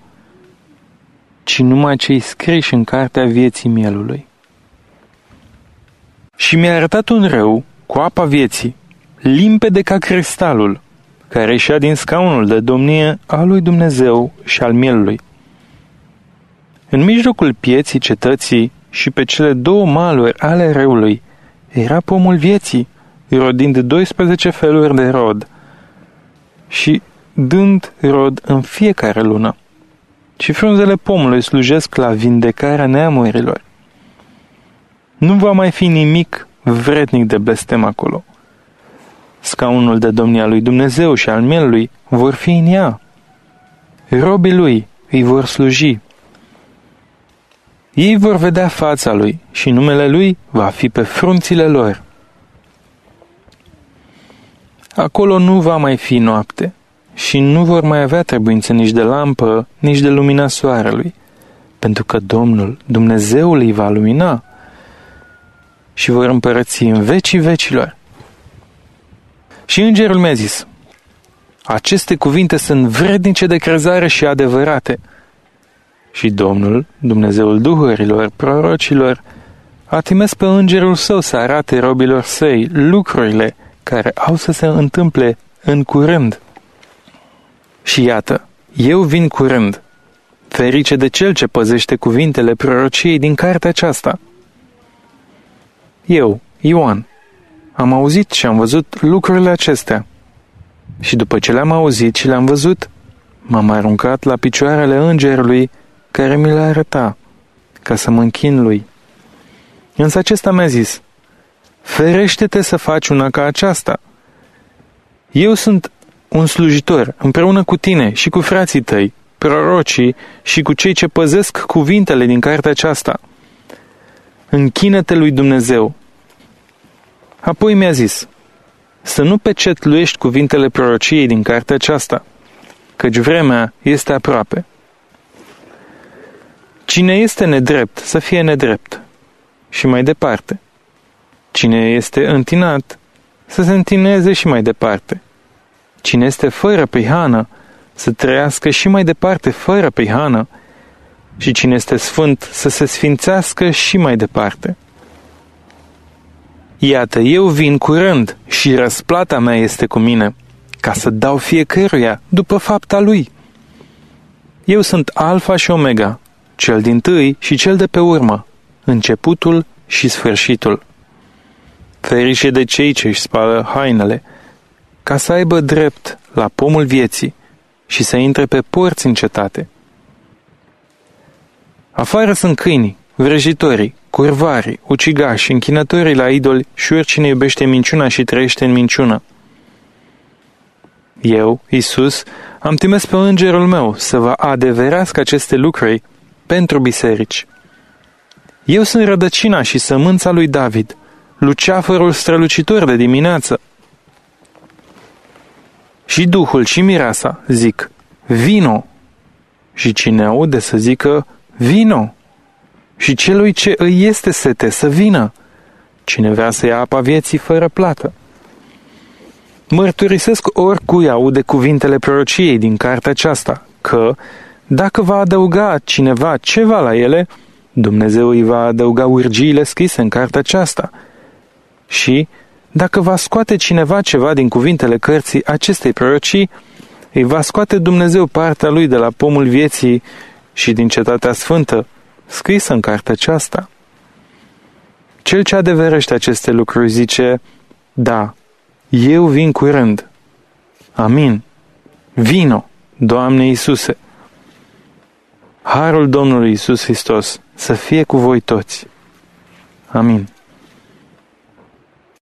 ci numai cei scriși în cartea vieții mielului. Și mi-a arătat un rău cu apa vieții, limpede ca cristalul, care ieșea din scaunul de domnie al lui Dumnezeu și al mielului. În mijlocul pieții cetății și pe cele două maluri ale râului era pomul vieții, rodind 12 feluri de rod și dând rod în fiecare lună. Și frunzele pomului slujesc la vindecarea neamurilor. Nu va mai fi nimic vrednic de blestem acolo. Scaunul de domnia lui Dumnezeu și al mielului vor fi în ea. Robii lui îi vor sluji. Ei vor vedea fața lui și numele lui va fi pe frunțile lor. Acolo nu va mai fi noapte și nu vor mai avea trebuință nici de lampă, nici de lumina soarelui, pentru că Domnul, Dumnezeul îi va lumina și vor împărăți în vecii vecilor. Și îngerul mi-a zis, aceste cuvinte sunt vrednice de crezare și adevărate. Și Domnul, Dumnezeul Duhurilor, prorocilor, a trimis pe îngerul său să arate robilor săi lucrurile care au să se întâmple în curând. Și iată, eu vin curând, ferice de cel ce păzește cuvintele prorociei din cartea aceasta. Eu, Ioan, am auzit și am văzut lucrurile acestea. Și după ce le-am auzit și le-am văzut, m-am aruncat la picioarele îngerului care mi le arăta, ca să mă închin lui. Însă acesta mi-a zis, ferește-te să faci una ca aceasta. Eu sunt un slujitor împreună cu tine și cu frații tăi, prorocii și cu cei ce păzesc cuvintele din cartea aceasta. Închină-te lui Dumnezeu. Apoi mi-a zis, să nu pecetluiești cuvintele prorociei din cartea aceasta, căci vremea este aproape. Cine este nedrept, să fie nedrept. Și mai departe. Cine este întinat, să se întineze și mai departe. Cine este fără prihană, să trăiască și mai departe fără prihană. Și cine este sfânt, să se sfințească și mai departe. Iată, eu vin curând și răsplata mea este cu mine, ca să dau fiecăruia după fapta lui. Eu sunt Alfa și Omega, cel din tâi și cel de pe urmă, începutul și sfârșitul. Ferice de cei ce își spală hainele, ca să aibă drept la pomul vieții și să intre pe porți în cetate. Afară sunt câinii, vrăjitorii, curvarii, ucigași, închinătorii la idoli și oricine iubește minciuna și trăiește în minciună. Eu, Isus, am trimis pe îngerul meu să vă adeverească aceste lucruri pentru biserici. Eu sunt rădăcina și sămânța lui David, luceafărul strălucitor de dimineață. Și Duhul și Mireasa zic, vino! Și cine aude să zică, vino! Și celui ce îi este sete să vină! Cine vrea să ia apa vieții fără plată. Mărturisesc oricui aude cuvintele prorociei din cartea aceasta, că dacă va adăuga cineva ceva la ele, Dumnezeu îi va adăuga urgiile scrise în cartea aceasta. Și Dacă va scoate cineva ceva din cuvintele cărții acestei prorocii, îi va scoate Dumnezeu partea lui de la pomul vieții și din cetatea sfântă, scrisă în cartea aceasta. Cel ce adeverește aceste lucruri zice, da, eu vin curând. Amin. Vino, Doamne Iisuse. Harul Domnului Iisus Hristos să fie cu voi toți. Amin.